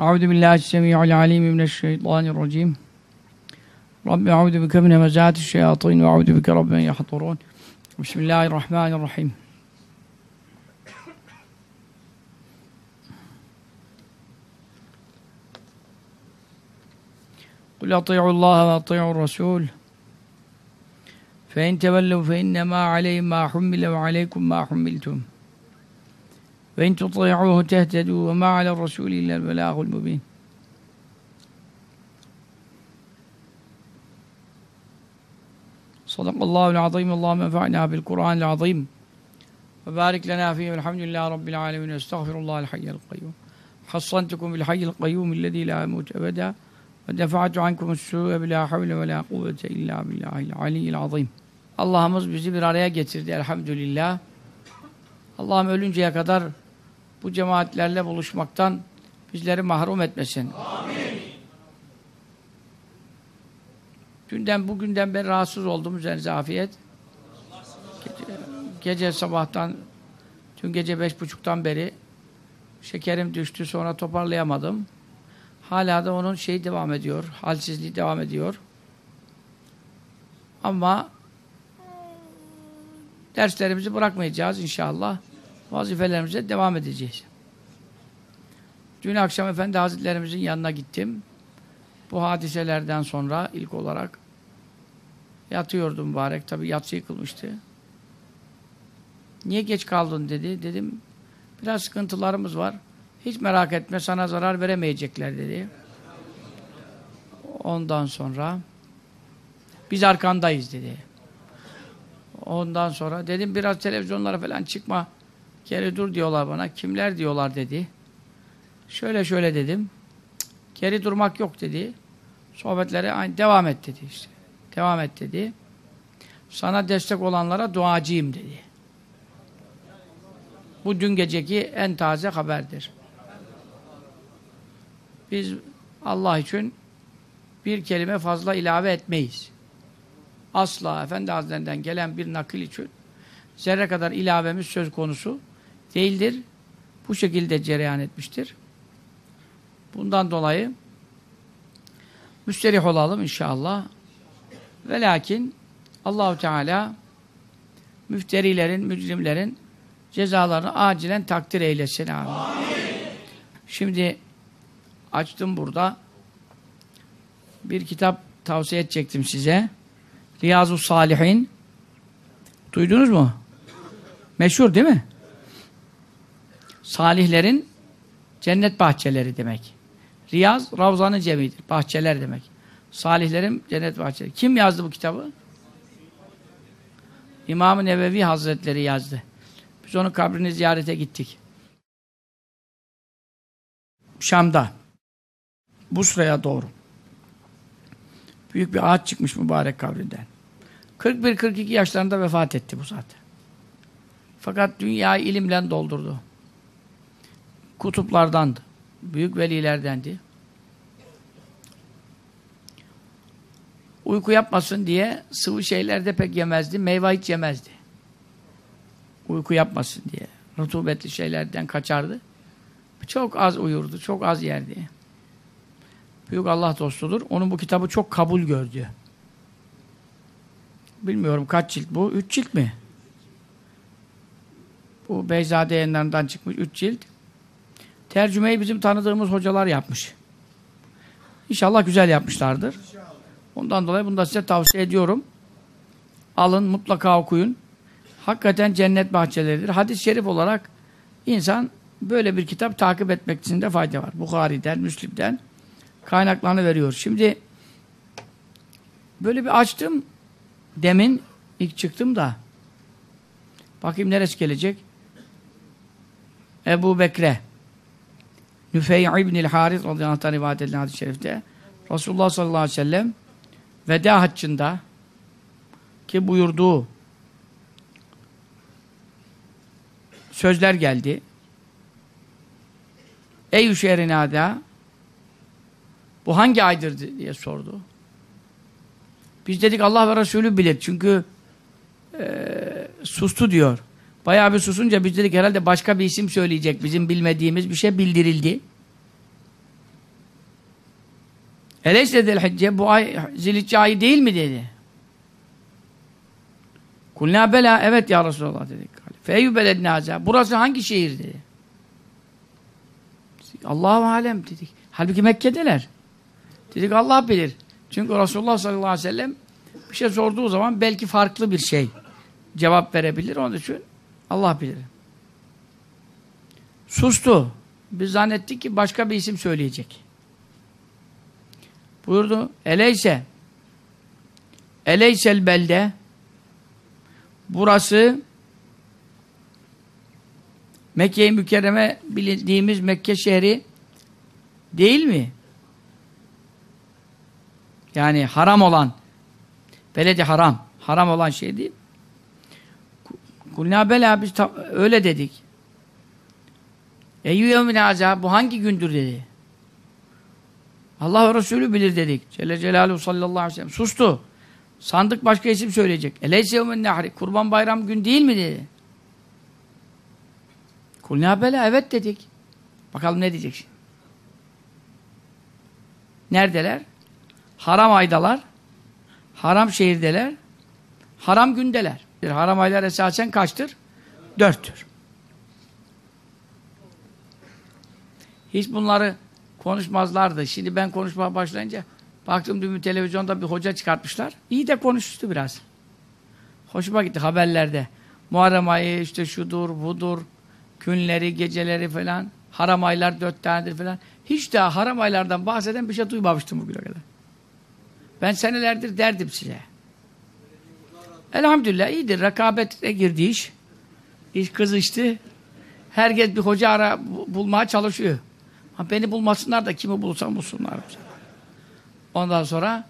أعوذ بالله السميع العليم من الشيطان الرجيم. رب أعوذ بك من همزات الشياطين وأعوذ بك رب أن يحضرون. بسم الله الرحمن الرحيم. قل أطيعوا الله وأطيعوا الرسول. فإن تولوا فإنما عليهم ما حمل وعليكم ما حملتم. وإن تطيعوه تهتدوا وما على الرسول إلا البلاغ المبين صدق الله العظيم اللهم انفعنا بالقرآن العظيم وبارك لنا فيه والحمد لله رب العالمين واستغفر الله الحي القيوم حصنتكم بالحي القيوم الذي لا يموت أبدا ودفعت عنكم السوء بلا حول ولا قوة إلا بالله العلي العظيم Allah'ımız bizi bir araya getirdi elhamdülillah. Allah'ım ölünceye kadar bu cemaatlerle buluşmaktan bizleri mahrum etmesin. Amin. Dünden bugünden beri rahatsız oldum üzerinize afiyet. Gece, gece sabahtan dün gece beş buçuktan beri şekerim düştü sonra toparlayamadım. Hala da onun şeyi devam ediyor. Halsizliği devam ediyor. Ama derslerimizi bırakmayacağız inşallah. Vazifelerimize devam edeceğiz. Dün akşam Efendi Hazretlerimizin yanına gittim. Bu hadiselerden sonra ilk olarak yatıyordum mübarek. Tabi yatsı yıkılmıştı. Niye geç kaldın dedi. Dedim biraz sıkıntılarımız var. Hiç merak etme sana zarar veremeyecekler dedi. Ondan sonra biz arkandayız dedi. Ondan sonra dedim biraz televizyonlara falan çıkma. Geri dur diyorlar bana. Kimler diyorlar dedi. Şöyle şöyle dedim. Geri durmak yok dedi. Sohbetlere aynı devam et dedi işte. Devam et dedi. Sana destek olanlara duacıyım dedi. Bu dün geceki en taze haberdir. Biz Allah için bir kelime fazla ilave etmeyiz. Asla Efendi Hazretlerinden gelen bir nakil için zerre kadar ilavemiz söz konusu değildir. Bu şekilde cereyan etmiştir. Bundan dolayı müsterih olalım inşallah. Ve lakin Allahu Teala müfterilerin, mücrimlerin cezalarını acilen takdir eylesin. Amin. Amin. Şimdi açtım burada. Bir kitap tavsiye edecektim size. Riyazu Salihin. Duydunuz mu? Meşhur değil mi? Salihlerin cennet bahçeleri demek. Riyaz, Ravza'nın cemidir. Bahçeler demek. Salihlerin cennet bahçeleri. Kim yazdı bu kitabı? İmam-ı Nevevi Hazretleri yazdı. Biz onun kabrini ziyarete gittik. Şam'da. Busra'ya doğru. Büyük bir ağaç çıkmış mübarek kabrinden. 41-42 yaşlarında vefat etti bu zaten. Fakat dünyayı ilimle doldurdu. Kutuplardandı. Büyük velilerdendi. Uyku yapmasın diye sıvı şeylerde pek yemezdi. Meyve hiç yemezdi. Uyku yapmasın diye. Rutubetli şeylerden kaçardı. Çok az uyurdu. Çok az yerdi. Büyük Allah dostudur. Onun bu kitabı çok kabul gördü. Bilmiyorum kaç cilt bu? Üç cilt mi? Bu Beyzade yayınlarından çıkmış üç cilt. Tercümeyi bizim tanıdığımız hocalar yapmış. İnşallah güzel yapmışlardır. Ondan dolayı bunu da size tavsiye ediyorum. Alın, mutlaka okuyun. Hakikaten cennet bahçeleridir. Hadis-i şerif olarak insan böyle bir kitap takip etmek için de fayda var. Bukhari'den, Müslim'den kaynaklarını veriyor. Şimdi böyle bir açtım. Demin ilk çıktım da bakayım neresi gelecek? Ebu Bekre Nüfey İbnil Haris radıyallahu anh rivayet edilen hadis-i şerifte Resulullah sallallahu aleyhi ve sellem veda haccında ki buyurduğu sözler geldi. Ey şehrinada bu hangi aydır diye sordu. Biz dedik Allah ve Resulü bilir. Çünkü e, sustu diyor. Bayağı bir susunca biz dedik herhalde başka bir isim söyleyecek. Bizim bilmediğimiz bir şey bildirildi. Eleyse del hicce bu ay zilhicce ayı değil mi dedi. Kulna bela evet ya Resulallah dedik. Feyyü belednaza burası hangi şehir dedi. Allahu alem dedik. Halbuki Mekke'deler. Dedik Allah bilir. Çünkü Resulullah sallallahu aleyhi ve sellem bir şey sorduğu zaman belki farklı bir şey cevap verebilir. Onun için Allah bilir. Sustu. Biz zannettik ki başka bir isim söyleyecek. Buyurdu. Eleyse Eleysel belde burası Mekke-i Mükerreme bildiğimiz Mekke şehri değil mi? Yani haram olan beledi haram. Haram olan şey değil. Kulna bela biz öyle dedik. Eyyü yevmin azab bu hangi gündür dedi. Allah ve Resulü bilir dedik. Celle Celaluhu sallallahu aleyhi ve sellem. Sustu. Sandık başka isim söyleyecek. Eleyse yevmin nehri. Kurban bayram gün değil mi dedi. Kulna bela evet dedik. Bakalım ne diyecek şimdi. Neredeler? Haram aydalar. Haram şehirdeler. Haram gündeler. Haram aylar esasen kaçtır? Dörttür. Hiç bunları konuşmazlardı. Şimdi ben konuşmaya başlayınca baktım dün televizyonda bir hoca çıkartmışlar. İyi de konuştu biraz. Hoşuma gitti haberlerde. Muharrem ayı işte şudur, budur, günleri, geceleri falan. Haram aylar dört tanedir falan. Hiç daha haram aylardan bahseden bir şey duymamıştım bugüne kadar. Ben senelerdir derdim size. Elhamdülillah iyidir. Rekabete girdi iş. İş kızıştı. Herkes bir hoca ara bulmaya çalışıyor. Ha, beni bulmasınlar da kimi bulsam bulsunlar. Ondan sonra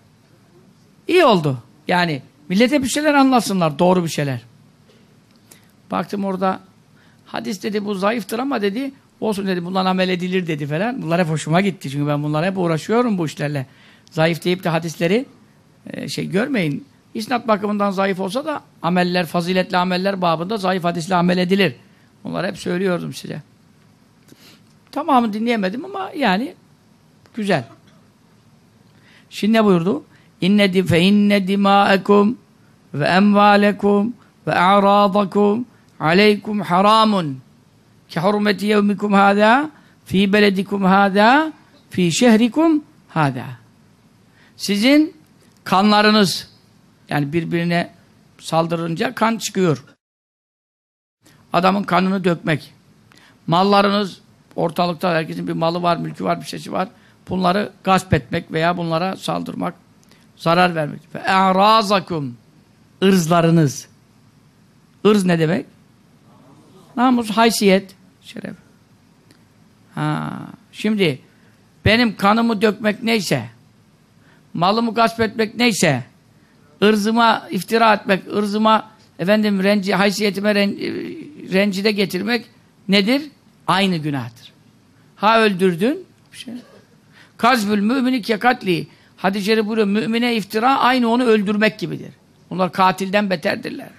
iyi oldu. Yani millete bir şeyler anlatsınlar. Doğru bir şeyler. Baktım orada hadis dedi bu zayıftır ama dedi olsun dedi bundan amel edilir dedi falan. Bunlar hep hoşuma gitti. Çünkü ben bunlara hep uğraşıyorum bu işlerle. Zayıf deyip de hadisleri e, şey görmeyin. İsnat bakımından zayıf olsa da ameller, faziletli ameller babında zayıf hadisle amel edilir. Bunları hep söylüyordum size. Tamamı dinleyemedim ama yani güzel. Şimdi ne buyurdu? İnne fe inne dima'ekum ve emvalekum ve a'radakum aleykum haramun ki hurmeti yevmikum hâdâ fi beledikum hâdâ fi şehrikum hâdâ. Sizin kanlarınız yani birbirine saldırınca kan çıkıyor. Adamın kanını dökmek. Mallarınız ortalıkta herkesin bir malı var, mülkü var, bir şeysi var. Bunları gasp etmek veya bunlara saldırmak, zarar vermek. Ve e'razakum ırzlarınız. Irz ne demek? Namus, haysiyet, şeref. Ha, şimdi benim kanımı dökmek neyse, malımı gasp etmek neyse, ırzıma iftira etmek, ırzıma efendim renci, haysiyetime ren, rencide getirmek nedir? Aynı günahtır. Ha öldürdün, şey. Kazbül mümini kekatli. Hadis-i şerif buyuruyor, mümine iftira aynı onu öldürmek gibidir. Bunlar katilden beterdirler.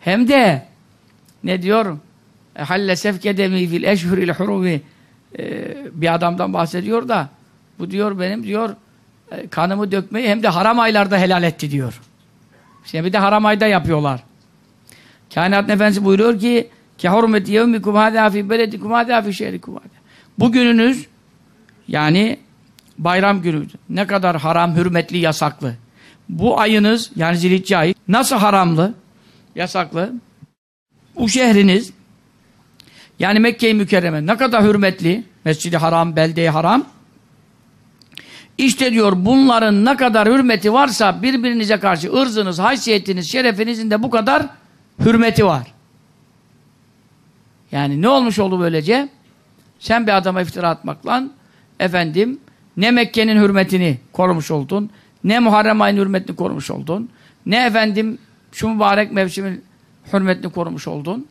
Hem de ne diyor? E, halle sefkedemi fil eşhuril hurumi e, bir adamdan bahsediyor da bu diyor benim diyor e, kanımı dökmeyi hem de haram aylarda helal etti diyor. Şimdi bir de haram ayda yapıyorlar. Kainat Efendisi buyuruyor ki ki hurmeti yevmikum hâdâ fî beledikum hâdâ fî şehrikum hâdâ. Bugününüz yani bayram günü ne kadar haram, hürmetli, yasaklı. Bu ayınız yani zilhicce ayı nasıl haramlı, yasaklı? Bu şehriniz yani Mekke-i Mükerreme ne kadar hürmetli, Mescid-i Haram, belde Haram. İşte diyor bunların ne kadar hürmeti varsa birbirinize karşı ırzınız, haysiyetiniz, şerefinizin de bu kadar hürmeti var. Yani ne olmuş oldu böylece? Sen bir adama iftira atmakla efendim ne Mekke'nin hürmetini korumuş oldun, ne Muharrem ayın hürmetini korumuş oldun, ne efendim şu mübarek mevsimin hürmetini korumuş oldun.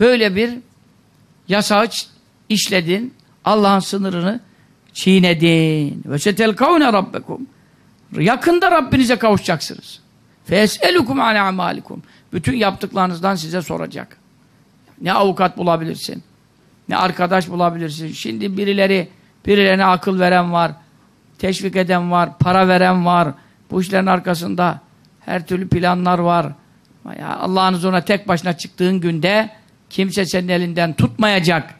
Böyle bir yasağı işledin, Allah'ın sınırını çiğnedin. Ve setelkavne rabbekum. Yakında Rabbinize kavuşacaksınız. Feselukum ala amalikum. Bütün yaptıklarınızdan size soracak. Ne avukat bulabilirsin, ne arkadaş bulabilirsin. Şimdi birileri, birilerine akıl veren var, teşvik eden var, para veren var. Bu işlerin arkasında her türlü planlar var. Allah'ın huzuruna tek başına çıktığın günde kimse senin elinden tutmayacak.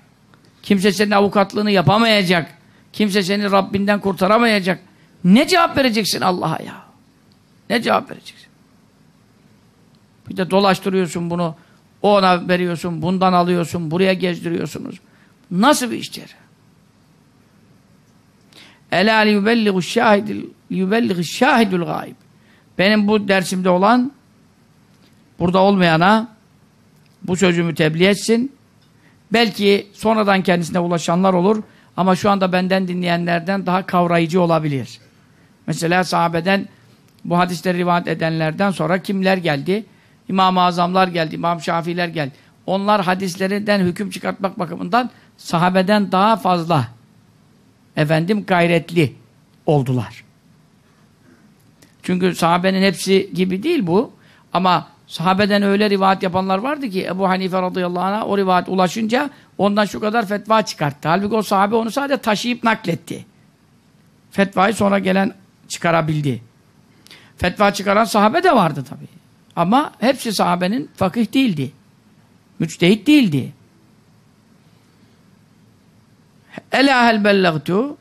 Kimse senin avukatlığını yapamayacak. Kimse seni Rabbinden kurtaramayacak. Ne cevap vereceksin Allah'a ya? Ne cevap vereceksin? Bir de dolaştırıyorsun bunu. Ona veriyorsun, bundan alıyorsun, buraya gezdiriyorsunuz. Nasıl bir iştir? Ela liyubelligu şahidil liyubelligu şahidul gayb. Benim bu dersimde olan burada olmayana bu sözümü tebliğ etsin. Belki sonradan kendisine ulaşanlar olur ama şu anda benden dinleyenlerden daha kavrayıcı olabilir. Mesela sahabeden bu hadisleri rivayet edenlerden sonra kimler geldi? İmam-ı Azamlar geldi, İmam Şafiiler geldi. Onlar hadislerinden hüküm çıkartmak bakımından sahabeden daha fazla efendim gayretli oldular. Çünkü sahabenin hepsi gibi değil bu. Ama sahabeden öyle rivayet yapanlar vardı ki Ebu Hanife radıyallahu anh'a o rivayet ulaşınca ondan şu kadar fetva çıkarttı. Halbuki o sahabe onu sadece taşıyıp nakletti. Fetvayı sonra gelen çıkarabildi. Fetva çıkaran sahabe de vardı tabi. Ama hepsi sahabenin fakih değildi. Müçtehit değildi. Ela hel bellagtu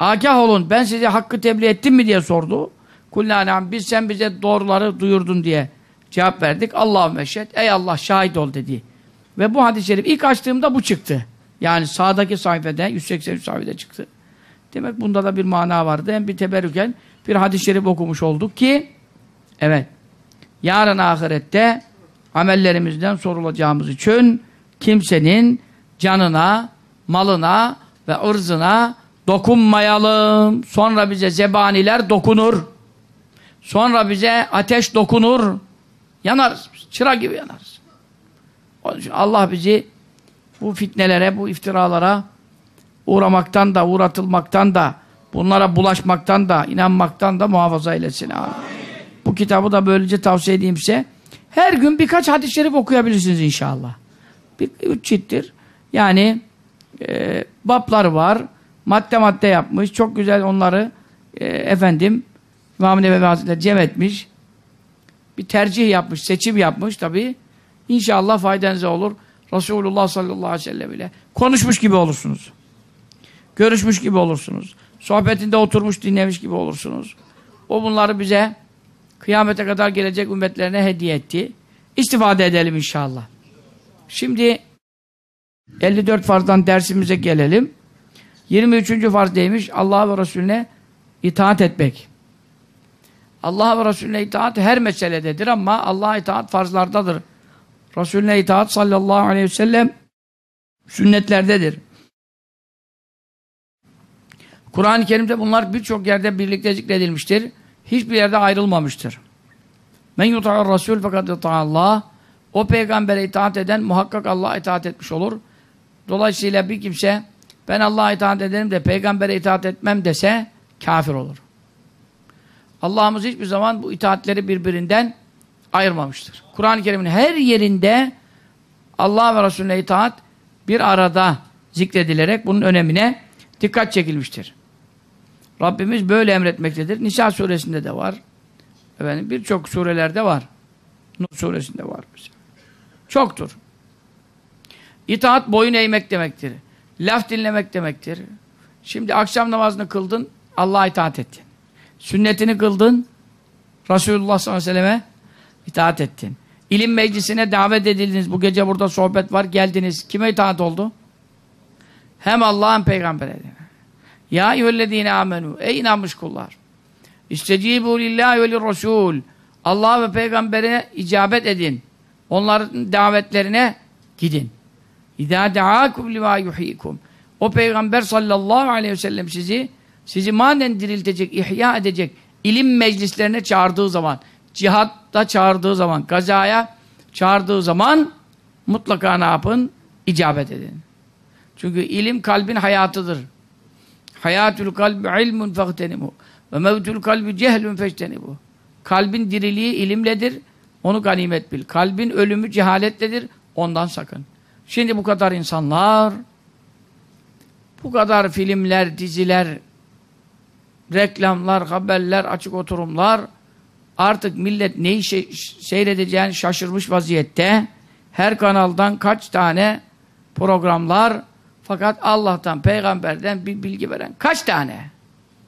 Agah olun ben size hakkı tebliğ ettim mi diye sordu. Kullânem biz sen bize doğruları duyurdun diye cevap verdik. Allah'ım eşhed. Ey Allah şahit ol dedi. Ve bu hadis-i şerif ilk açtığımda bu çıktı. Yani sağdaki sayfada 183 sayfada çıktı. Demek bunda da bir mana vardı. Hem bir teberrüken bir hadis-i şerif okumuş olduk ki evet yarın ahirette amellerimizden sorulacağımız için kimsenin canına, malına ve ırzına dokunmayalım. Sonra bize zebaniler dokunur. Sonra bize ateş dokunur. Yanarız. Çıra gibi yanarız. Onun için Allah bizi bu fitnelere, bu iftiralara uğramaktan da, uğratılmaktan da, bunlara bulaşmaktan da, inanmaktan da muhafaza eylesin. Amin. Bu kitabı da böylece tavsiye edeyim size. Her gün birkaç hadis-i şerif okuyabilirsiniz inşallah. Bir, üç cilttir. Yani e, babları var. Madde madde yapmış. Çok güzel onları e, efendim İmam-ı Nebevi Hazretleri cem etmiş. Bir tercih yapmış, seçim yapmış tabi. İnşallah faydanıza olur. Resulullah sallallahu aleyhi ve sellem ile konuşmuş gibi olursunuz. Görüşmüş gibi olursunuz. Sohbetinde oturmuş dinlemiş gibi olursunuz. O bunları bize kıyamete kadar gelecek ümmetlerine hediye etti. İstifade edelim inşallah. Şimdi 54 farzdan dersimize gelelim. 23. farz neymiş? Allah ve Resulüne itaat etmek. Allah ve Resulüne itaat her meselededir ama Allah'a itaat farzlardadır. Resulüne itaat sallallahu aleyhi ve sellem sünnetlerdedir. Kur'an-ı Kerim'de bunlar birçok yerde birlikte zikredilmiştir. Hiçbir yerde ayrılmamıştır. Men yuta'ar Resul fakat Allah o peygambere itaat eden muhakkak Allah'a itaat etmiş olur. Dolayısıyla bir kimse ben Allah'a itaat ederim de peygambere itaat etmem dese kafir olur. Allah'ımız hiçbir zaman bu itaatleri birbirinden ayırmamıştır. Kur'an-ı Kerim'in her yerinde Allah ve Resulüne itaat bir arada zikredilerek bunun önemine dikkat çekilmiştir. Rabbimiz böyle emretmektedir. Nisa suresinde de var. Efendim birçok surelerde var. Nur suresinde var. Çoktur. İtaat boyun eğmek demektir. Laf dinlemek demektir. Şimdi akşam namazını kıldın, Allah'a itaat ettin. Sünnetini kıldın, Resulullah sallallahu aleyhi ve selleme itaat ettin. İlim meclisine davet edildiniz. Bu gece burada sohbet var, geldiniz. Kime itaat oldu? Hem Allah'ın peygamberi. Ya eyyühellezine amenu. Ey inanmış kullar. İstecibu lillahi ve lirrasul. Allah ve peygambere icabet edin. Onların davetlerine gidin. İzâ deâkum livâ yuhîkum. O peygamber sallallahu aleyhi ve sellem sizi sizi manen diriltecek, ihya edecek ilim meclislerine çağırdığı zaman, cihatta çağırdığı zaman, gazaya çağırdığı zaman mutlaka ne yapın? İcabet edin. Çünkü ilim kalbin hayatıdır. Hayatül kalbi ilmun fehtenimu ve mevtül kalbi cehlun fehtenimu. Kalbin diriliği ilimledir. Onu ganimet bil. Kalbin ölümü cehaletledir. Ondan sakın. Şimdi bu kadar insanlar, bu kadar filmler, diziler, reklamlar, haberler, açık oturumlar, artık millet neyi seyredeceğini şaşırmış vaziyette. Her kanaldan kaç tane programlar, fakat Allah'tan, peygamberden bir bilgi veren kaç tane?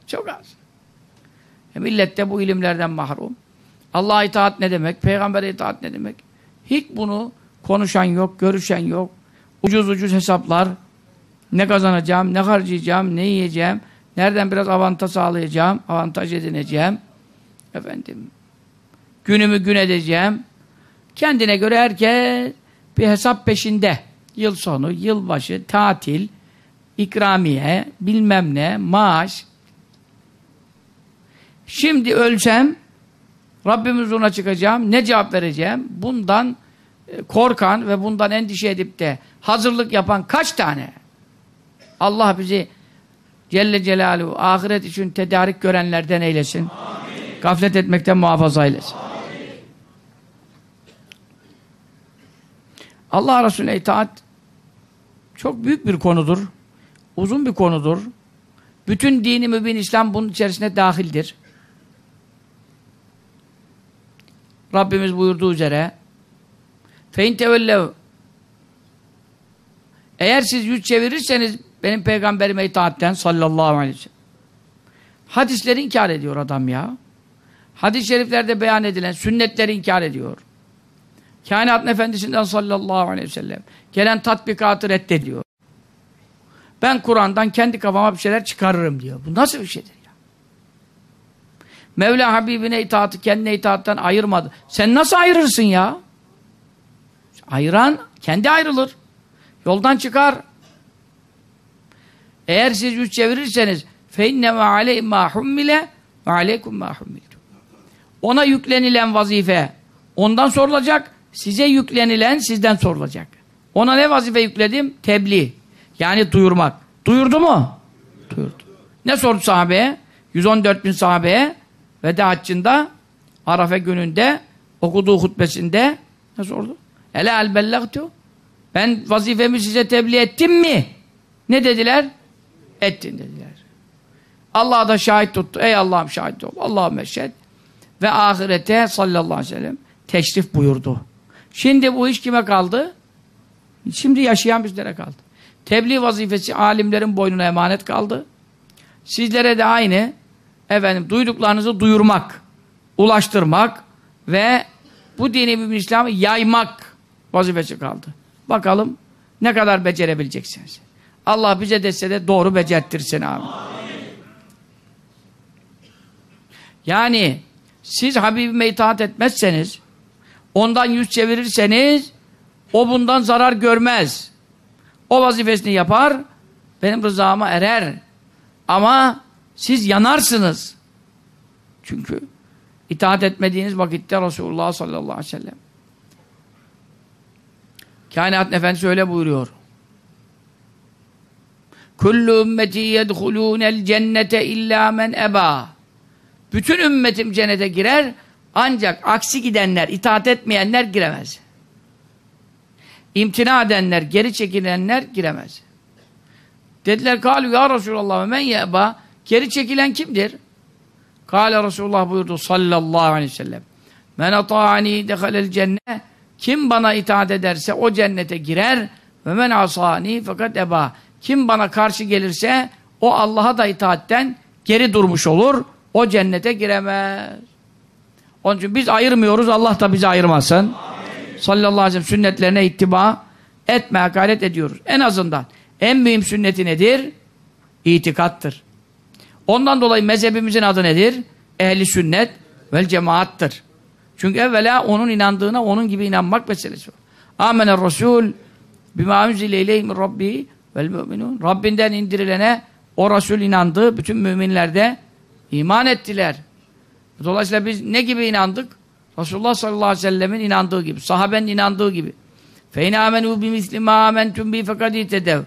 Çok az. E millet de bu ilimlerden mahrum. Allah'a itaat ne demek? Peygamber'e itaat ne demek? Hiç bunu konuşan yok, görüşen yok. Ucuz ucuz hesaplar. Ne kazanacağım, ne harcayacağım, ne yiyeceğim, nereden biraz avantaj sağlayacağım, avantaj edineceğim. Efendim, günümü gün edeceğim. Kendine göre herkes bir hesap peşinde. Yıl sonu, yılbaşı, tatil, ikramiye, bilmem ne, maaş. Şimdi ölsem, Rabbim huzuruna çıkacağım, ne cevap vereceğim? Bundan e, korkan ve bundan endişe edip de hazırlık yapan kaç tane? Allah bizi Celle Celaluhu ahiret için tedarik görenlerden eylesin. Amin. Gaflet etmekten muhafaza eylesin. Amin. Allah Resulüne itaat çok büyük bir konudur. Uzun bir konudur. Bütün dini mübin İslam bunun içerisine dahildir. Rabbimiz buyurduğu üzere fein tevellev eğer siz yüz çevirirseniz benim peygamberime itaatten sallallahu aleyhi ve sellem hadisleri inkar ediyor adam ya. Hadis-i şeriflerde beyan edilen sünnetleri inkar ediyor. Kainatın efendisinden sallallahu aleyhi ve sellem gelen tatbikatı reddediyor. Ben Kur'an'dan kendi kafama bir şeyler çıkarırım diyor. Bu nasıl bir şeydir ya? Mevla Habibine itaatı kendine itaattan ayırmadı. Sen nasıl ayırırsın ya? Ayıran kendi ayrılır. Yoldan çıkar. Eğer siz yüz çevirirseniz فَاِنَّ وَعَلَيْهِ مَا حُمِّلَ وَعَلَيْكُمْ مَا حُمِّلْتُمْ Ona yüklenilen vazife ondan sorulacak. Size yüklenilen sizden sorulacak. Ona ne vazife yükledim? Tebliğ. Yani duyurmak. Duyurdu mu? Duyurdu. Ne sordu sahabeye? 114 bin sahabeye veda haccında Arafe gününde okuduğu hutbesinde ne sordu? Ele el bellagtu ben vazifemi size tebliğ ettim mi? Ne dediler? Ettin dediler. Allah da şahit tuttu. Ey Allah'ım şahit ol. Allah'ım eşhed. Ve ahirete sallallahu aleyhi ve sellem teşrif buyurdu. Şimdi bu iş kime kaldı? Şimdi yaşayan bizlere kaldı. Tebliğ vazifesi alimlerin boynuna emanet kaldı. Sizlere de aynı efendim duyduklarınızı duyurmak, ulaştırmak ve bu dini İslam'ı yaymak vazifesi kaldı. Bakalım ne kadar becerebileceksiniz. Allah bize dese de doğru becerttirsin abi. Yani siz Habibime itaat etmezseniz ondan yüz çevirirseniz o bundan zarar görmez. O vazifesini yapar benim rızama erer. Ama siz yanarsınız. Çünkü itaat etmediğiniz vakitte Resulullah sallallahu aleyhi ve sellem Kainat Efendisi öyle buyuruyor. Kullu ümmeti yedhulûnel cennete illa men eba. Bütün ümmetim cennete girer ancak aksi gidenler, itaat etmeyenler giremez. İmtina edenler, geri çekilenler giremez. Dediler kalu ya Resulallah men yeba. Geri çekilen kimdir? Kale Resulullah buyurdu sallallahu aleyhi ve sellem. Men ata'ani dehalel cennet kim bana itaat ederse o cennete girer ve men asani fakat eba. Kim bana karşı gelirse o Allah'a da itaatten geri durmuş olur. O cennete giremez. Onun için biz ayırmıyoruz. Allah da bizi ayırmasın. Amin. Sallallahu aleyhi ve sellem sünnetlerine ittiba etmeye gayret ediyoruz. En azından en mühim sünneti nedir? İtikattır. Ondan dolayı mezhebimizin adı nedir? Ehli sünnet vel cemaattır. Çünkü evvela onun inandığına onun gibi inanmak meselesi var. Amener Resul bima unzile ileyhi min rabbi vel müminun. Rabbinden indirilene o Resul inandı. Bütün müminler de iman ettiler. Dolayısıyla biz ne gibi inandık? Resulullah sallallahu aleyhi ve sellemin inandığı gibi. Sahabenin inandığı gibi. فَاِنْ آمَنُوا بِمِثْلِ مَا آمَنْتُمْ بِي فَقَدْ اِتَدَوْا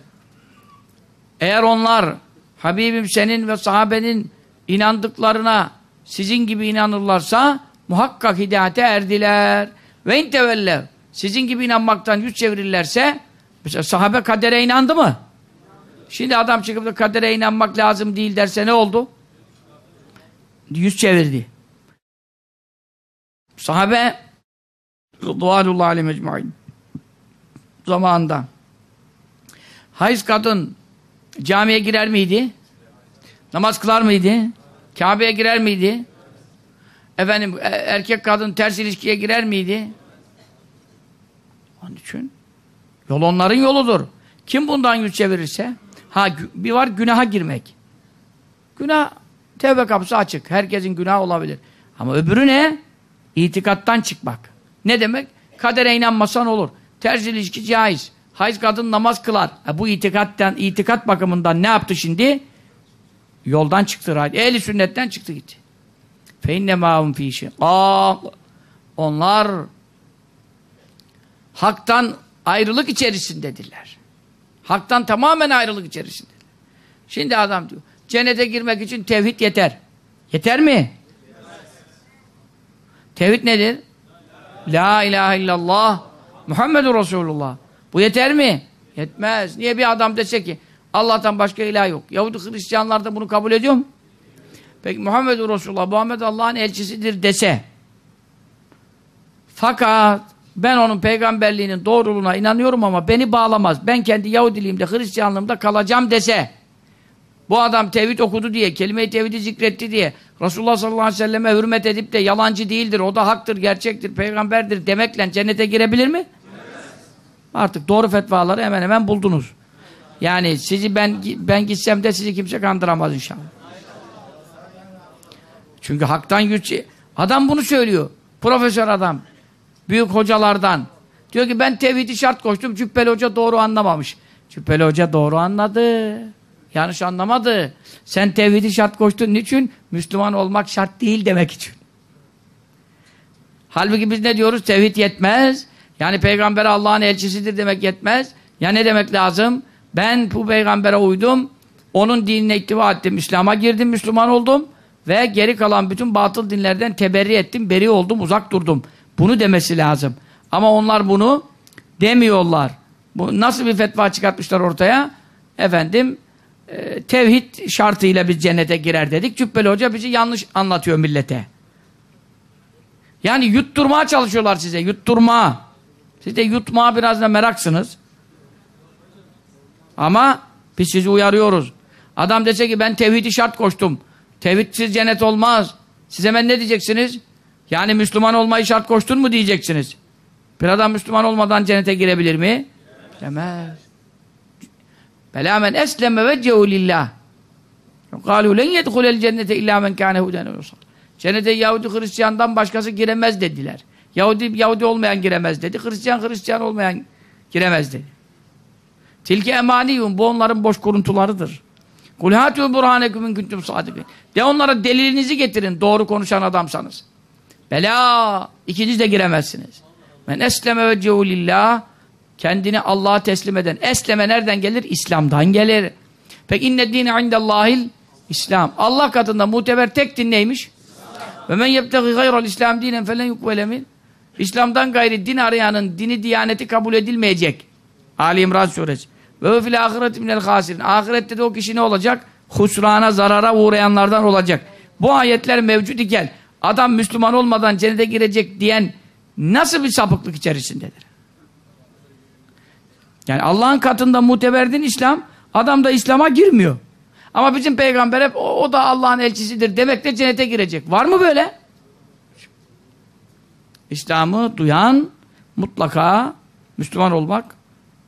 Eğer onlar Habibim senin ve sahabenin inandıklarına sizin gibi inanırlarsa muhakkak hidayete erdiler. Ve intevellev. Sizin gibi inanmaktan yüz çevirirlerse mesela sahabe kadere inandı mı? Şimdi adam çıkıp da kadere inanmak lazım değil derse ne oldu? Yüz çevirdi. Sahabe Rıdvanullah aleyhi mecmuin zamanında hayız kadın camiye girer miydi? Namaz kılar mıydı? Kabe'ye girer miydi? Efendim e, erkek kadın ters ilişkiye girer miydi? Onun için yol onların yoludur. Kim bundan yüz çevirirse ha bir var günaha girmek. Günah tevbe kapısı açık. Herkesin günahı olabilir. Ama öbürü ne? İtikattan çıkmak. Ne demek? Kadere inanmasan olur. Ters ilişki caiz. Hayız kadın namaz kılar. E bu itikattan, itikat bakımından ne yaptı şimdi? Yoldan çıktı. Ehli sünnetten çıktı gitti. Feinne ma'hum fi. Onlar haktan ayrılık içerisindedirler. Haktan tamamen ayrılık içerisindedir. Şimdi adam diyor, cennete girmek için tevhid yeter. Yeter mi? Tevhid nedir? La ilahe illallah Muhammedur Resulullah. Bu yeter mi? Yetmez. Niye bir adam dese ki Allah'tan başka ilah yok. Yahudi Hristiyanlar da bunu kabul ediyor mu? Peki Muhammedur Resulullah, Muhammed Allah'ın elçisidir dese fakat ben onun peygamberliğinin doğruluğuna inanıyorum ama beni bağlamaz. Ben kendi Yahudiliğimde, Hristiyanlığımda kalacağım dese bu adam tevhid okudu diye, kelime-i tevhidi zikretti diye Resulullah sallallahu aleyhi ve selleme hürmet edip de yalancı değildir, o da haktır, gerçektir, peygamberdir demekle cennete girebilir mi? Artık doğru fetvaları hemen hemen buldunuz. Yani sizi ben ben gitsem de sizi kimse kandıramaz inşallah. Çünkü haktan yüz... Adam bunu söylüyor. Profesör adam. Büyük hocalardan. Diyor ki ben tevhidi şart koştum. Cübbeli Hoca doğru anlamamış. Cübbeli Hoca doğru anladı. Yanlış anlamadı. Sen tevhidi şart koştun. Niçin? Müslüman olmak şart değil demek için. Halbuki biz ne diyoruz? Tevhid yetmez. Yani peygamber Allah'ın elçisidir demek yetmez. Ya ne demek lazım? Ben bu peygambere uydum. Onun dinine ittiba ettim. İslam'a girdim, Müslüman oldum. Ve geri kalan bütün batıl dinlerden teberri ettim, beri oldum, uzak durdum. Bunu demesi lazım. Ama onlar bunu demiyorlar. Bu nasıl bir fetva çıkartmışlar ortaya? Efendim, e, tevhid şartıyla biz cennete girer dedik. Cübbeli Hoca bizi yanlış anlatıyor millete. Yani yutturmaya çalışıyorlar size, yutturma. Siz de yutmaya biraz da meraksınız. Ama biz sizi uyarıyoruz. Adam dese ki ben tevhidi şart koştum. Tevhidsiz cennet olmaz. Siz hemen ne diyeceksiniz? Yani Müslüman olmayı şart koştun mu diyeceksiniz. Bir adam Müslüman olmadan cennete girebilir mi? Demez. Bela men esleme veccehu lillah. Kalu len yedhulel cennete illa men kâne huden Cennete Yahudi Hristiyandan başkası giremez dediler. Yahudi Yahudi olmayan giremez dedi. Hristiyan Hristiyan olmayan giremez dedi. Tilke emaniyum. Bu onların boş kuruntularıdır. Kul hâtû burhânekum in kuntum sâdikin. De onlara delilinizi getirin doğru konuşan adamsanız. Bela ikiniz de giremezsiniz. Men esleme vecehu lillah kendini Allah'a teslim eden. Esleme nereden gelir? İslam'dan gelir. Peki inne dîne indellâhil İslam. Allah katında muteber tek din neymiş? Ve men yebtegi gayral İslam dinen felen yukvele min. İslam'dan gayri din arayanın dini diyaneti kabul edilmeyecek. Ali İmran suresi. Ve fil ahireti minel hasirin. Ahirette de o kişi ne olacak? Husrana, zarara uğrayanlardan olacak. Bu ayetler mevcut iken adam Müslüman olmadan cennete girecek diyen nasıl bir sapıklık içerisindedir? Yani Allah'ın katında muteverdin İslam, adam da İslam'a girmiyor. Ama bizim peygamber hep o, o da Allah'ın elçisidir demekle cennete girecek. Var mı böyle? İslam'ı duyan mutlaka Müslüman olmak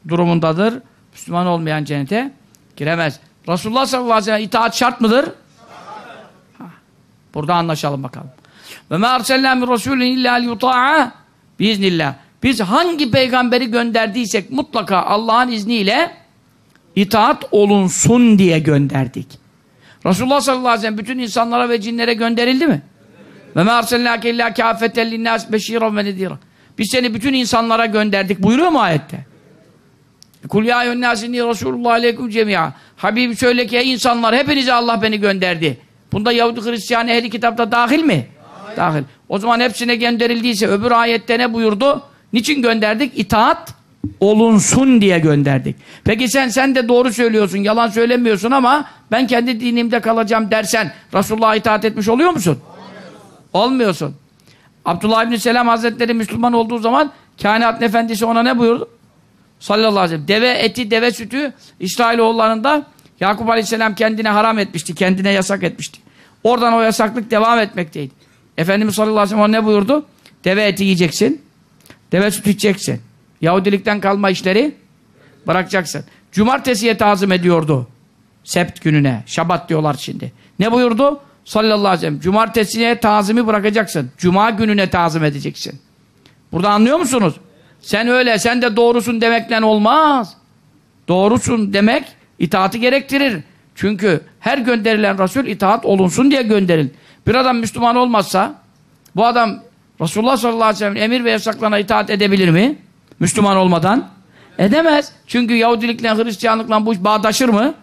durumundadır. Müslüman olmayan cennete giremez. Resulullah sallallahu aleyhi ve sellem itaat şart mıdır? Burada anlaşalım bakalım. Ve ma arsalna min rasulin illa liyuta'a biiznillah. Biz hangi peygamberi gönderdiysek mutlaka Allah'ın izniyle itaat olunsun diye gönderdik. Resulullah sallallahu aleyhi ve sellem bütün insanlara ve cinlere gönderildi mi? Ve me arsalnâke illâ kâfeten linnâs beşîran ve nedîran. Biz seni bütün insanlara gönderdik buyuruyor mu ayette? Kul ya eyyühennâsinni Resulullah aleyküm cemî'a. Habibim söyle ki insanlar hepinize Allah beni gönderdi. Bunda Yahudi Hristiyan ehli kitapta dahil mi? Dahil. O zaman hepsine gönderildiyse öbür ayette ne buyurdu? Niçin gönderdik? İtaat olunsun diye gönderdik. Peki sen sen de doğru söylüyorsun, yalan söylemiyorsun ama ben kendi dinimde kalacağım dersen Resulullah'a itaat etmiş oluyor musun? Olmuyorsun. Abdullah İbni Selam Hazretleri Müslüman olduğu zaman kainat efendisi ona ne buyurdu? Sallallahu aleyhi ve sellem. Deve eti, deve sütü İsrailoğullarında Yakup Aleyhisselam kendine haram etmişti, kendine yasak etmişti. Oradan o yasaklık devam etmekteydi. Efendimiz sallallahu aleyhi ve sellem ne buyurdu? Deve eti yiyeceksin, deve sütü içeceksin. Yahudilikten kalma işleri bırakacaksın. Cumartesiye tazım ediyordu. Sept gününe. Şabat diyorlar şimdi. Ne buyurdu? Sallallahu aleyhi ve sellem. Cumartesiye tazimi bırakacaksın. Cuma gününe tazım edeceksin. Burada anlıyor musunuz? Sen öyle, sen de doğrusun demekle olmaz. Doğrusun demek itaati gerektirir. Çünkü her gönderilen Resul itaat olunsun diye gönderil. Bir adam Müslüman olmazsa bu adam Resulullah sallallahu aleyhi ve sellem emir ve yasaklarına itaat edebilir mi? Müslüman olmadan. Edemez. Çünkü Yahudilikle, Hristiyanlıkla bu iş bağdaşır mı?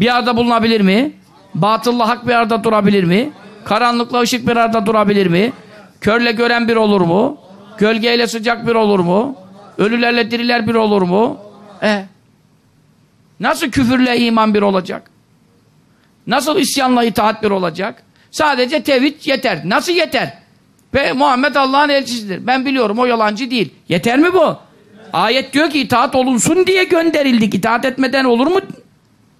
Bir arada bulunabilir mi? Batılla hak bir arada durabilir mi? Karanlıkla ışık bir arada durabilir mi? Körle gören bir olur mu? Gölgeyle sıcak bir olur mu? Ölülerle diriler bir olur mu? E, nasıl küfürle iman bir olacak? Nasıl isyanla itaat bir olacak? Sadece tevhid yeter. Nasıl yeter? Ve Muhammed Allah'ın elçisidir. Ben biliyorum o yalancı değil. Yeter mi bu? Ayet diyor ki itaat olunsun diye gönderildik. İtaat etmeden olur mu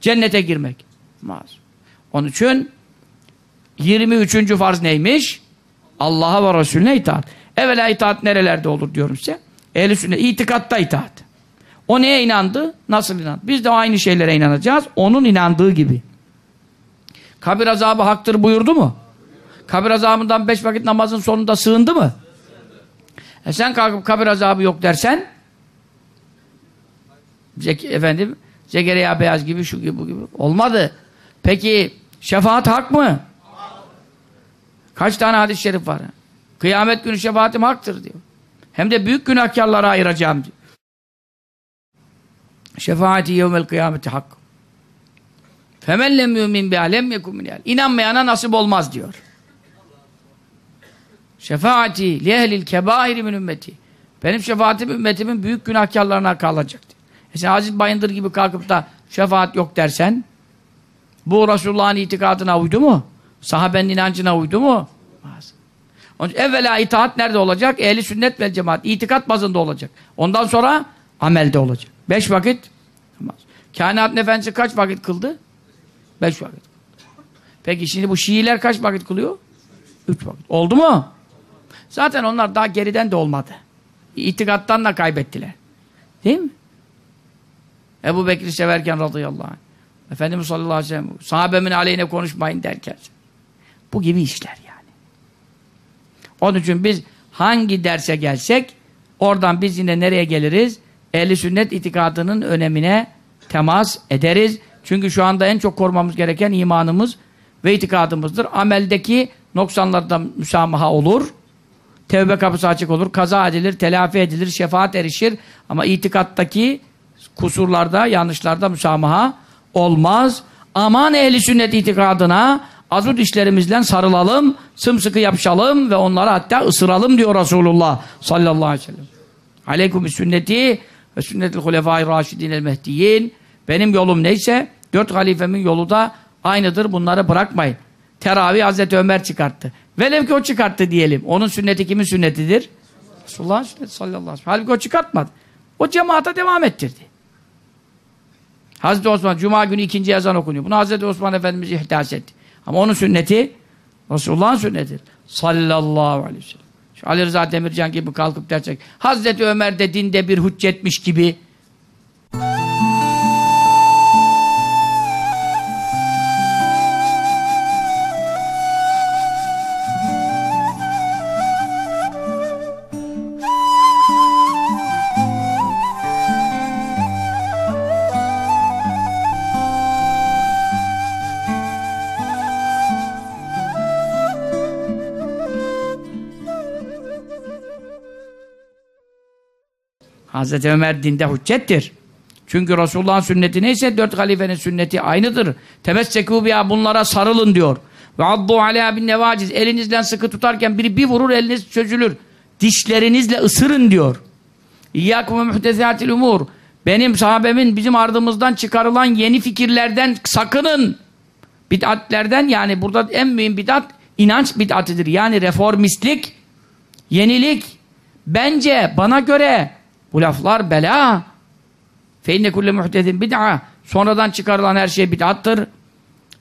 cennete girmek? Olmaz. Onun için 23. farz neymiş? Allah'a ve Resulüne itaat. Evvela itaat nerelerde olur diyorum size. Ehl-i sünnet, itikatta itaat. O neye inandı? Nasıl inandı? Biz de aynı şeylere inanacağız. Onun inandığı gibi. Kabir azabı haktır buyurdu mu? Kabir azabından beş vakit namazın sonunda sığındı mı? E sen kalkıp kabir azabı yok dersen Zek efendim Zekeriya Beyaz gibi şu gibi bu gibi olmadı. Peki şefaat hak mı? Kaç tane hadis-i şerif var? Kıyamet günü şefaatim haktır diyor. Hem de büyük günahkarlara ayıracağım diyor. Şefaati yevmel kıyameti hak. Femen lem yumin biha lem yekun min İnanmayana nasip olmaz diyor. Şefaati li ehlil kebairi min ümmeti. Benim şefaatim ümmetimin büyük günahkarlarına kalacak. E sen Aziz Bayındır gibi kalkıp da şefaat yok dersen bu Resulullah'ın itikadına uydu mu? Sahabenin inancına uydu mu? Onun evvela itaat nerede olacak? Ehli sünnet ve cemaat. İtikat bazında olacak. Ondan sonra amelde olacak. Beş vakit namaz. Kainat Efendisi kaç vakit kıldı? Beş vakit. Peki şimdi bu Şiiler kaç vakit kılıyor? Üç vakit. Oldu mu? Zaten onlar daha geriden de olmadı. İtikattan da kaybettiler. Değil mi? Ebu Bekir'i severken radıyallahu anh. Efendimiz sallallahu aleyhi ve sellem sahabemin aleyhine konuşmayın derken. Bu gibi işler yani. Onun için biz hangi derse gelsek oradan biz yine nereye geliriz? Ehli sünnet itikadının önemine temas ederiz. Çünkü şu anda en çok korumamız gereken imanımız ve itikadımızdır. Ameldeki noksanlarda müsamaha olur. Tevbe kapısı açık olur. Kaza edilir, telafi edilir, şefaat erişir. Ama itikattaki kusurlarda, yanlışlarda müsamaha olmaz. Aman ehli sünnet itikadına azut işlerimizle sarılalım, sımsıkı yapışalım ve onları hatta ısıralım diyor Resulullah sallallahu aleyhi ve sellem. Aleyküm sünneti ve sünnetil hulefai raşidin el mehdiyin. Benim yolum neyse dört halifemin yolu da aynıdır. Bunları bırakmayın. Teravih Hazreti Ömer çıkarttı. Velev ki o çıkarttı diyelim. Onun sünneti kimin sünnetidir? Resulullah sünneti sallallahu aleyhi ve sellem. Halbuki o çıkartmadı. O cemaata devam ettirdi. Hazreti Osman Cuma günü ikinci yazan okunuyor. Bunu Hazreti Osman Efendimiz ihdas etti. Ama onun sünneti Resulullah'ın sünnetidir. Sallallahu aleyhi ve sellem. Şu Ali Rıza Demircan gibi kalkıp dersek Hazreti Ömer de dinde bir hüccetmiş gibi Hazreti Ömer dinde hüccettir. Çünkü Resulullah'ın sünneti neyse dört halifenin sünneti aynıdır. Temessekû biha bunlara sarılın diyor. Ve addu aleyha bin nevaciz. Elinizle sıkı tutarken biri bir vurur eliniz çözülür. Dişlerinizle ısırın diyor. İyyâkum ve muhtezâtil umur. Benim sahabemin bizim ardımızdan çıkarılan yeni fikirlerden sakının. Bid'atlerden yani burada en mühim bid'at inanç bid'atıdır. Yani reformistlik, yenilik. Bence bana göre bu laflar bela. İnne kulle muhtedin bid'a. Sonradan çıkarılan her şey bid'attır.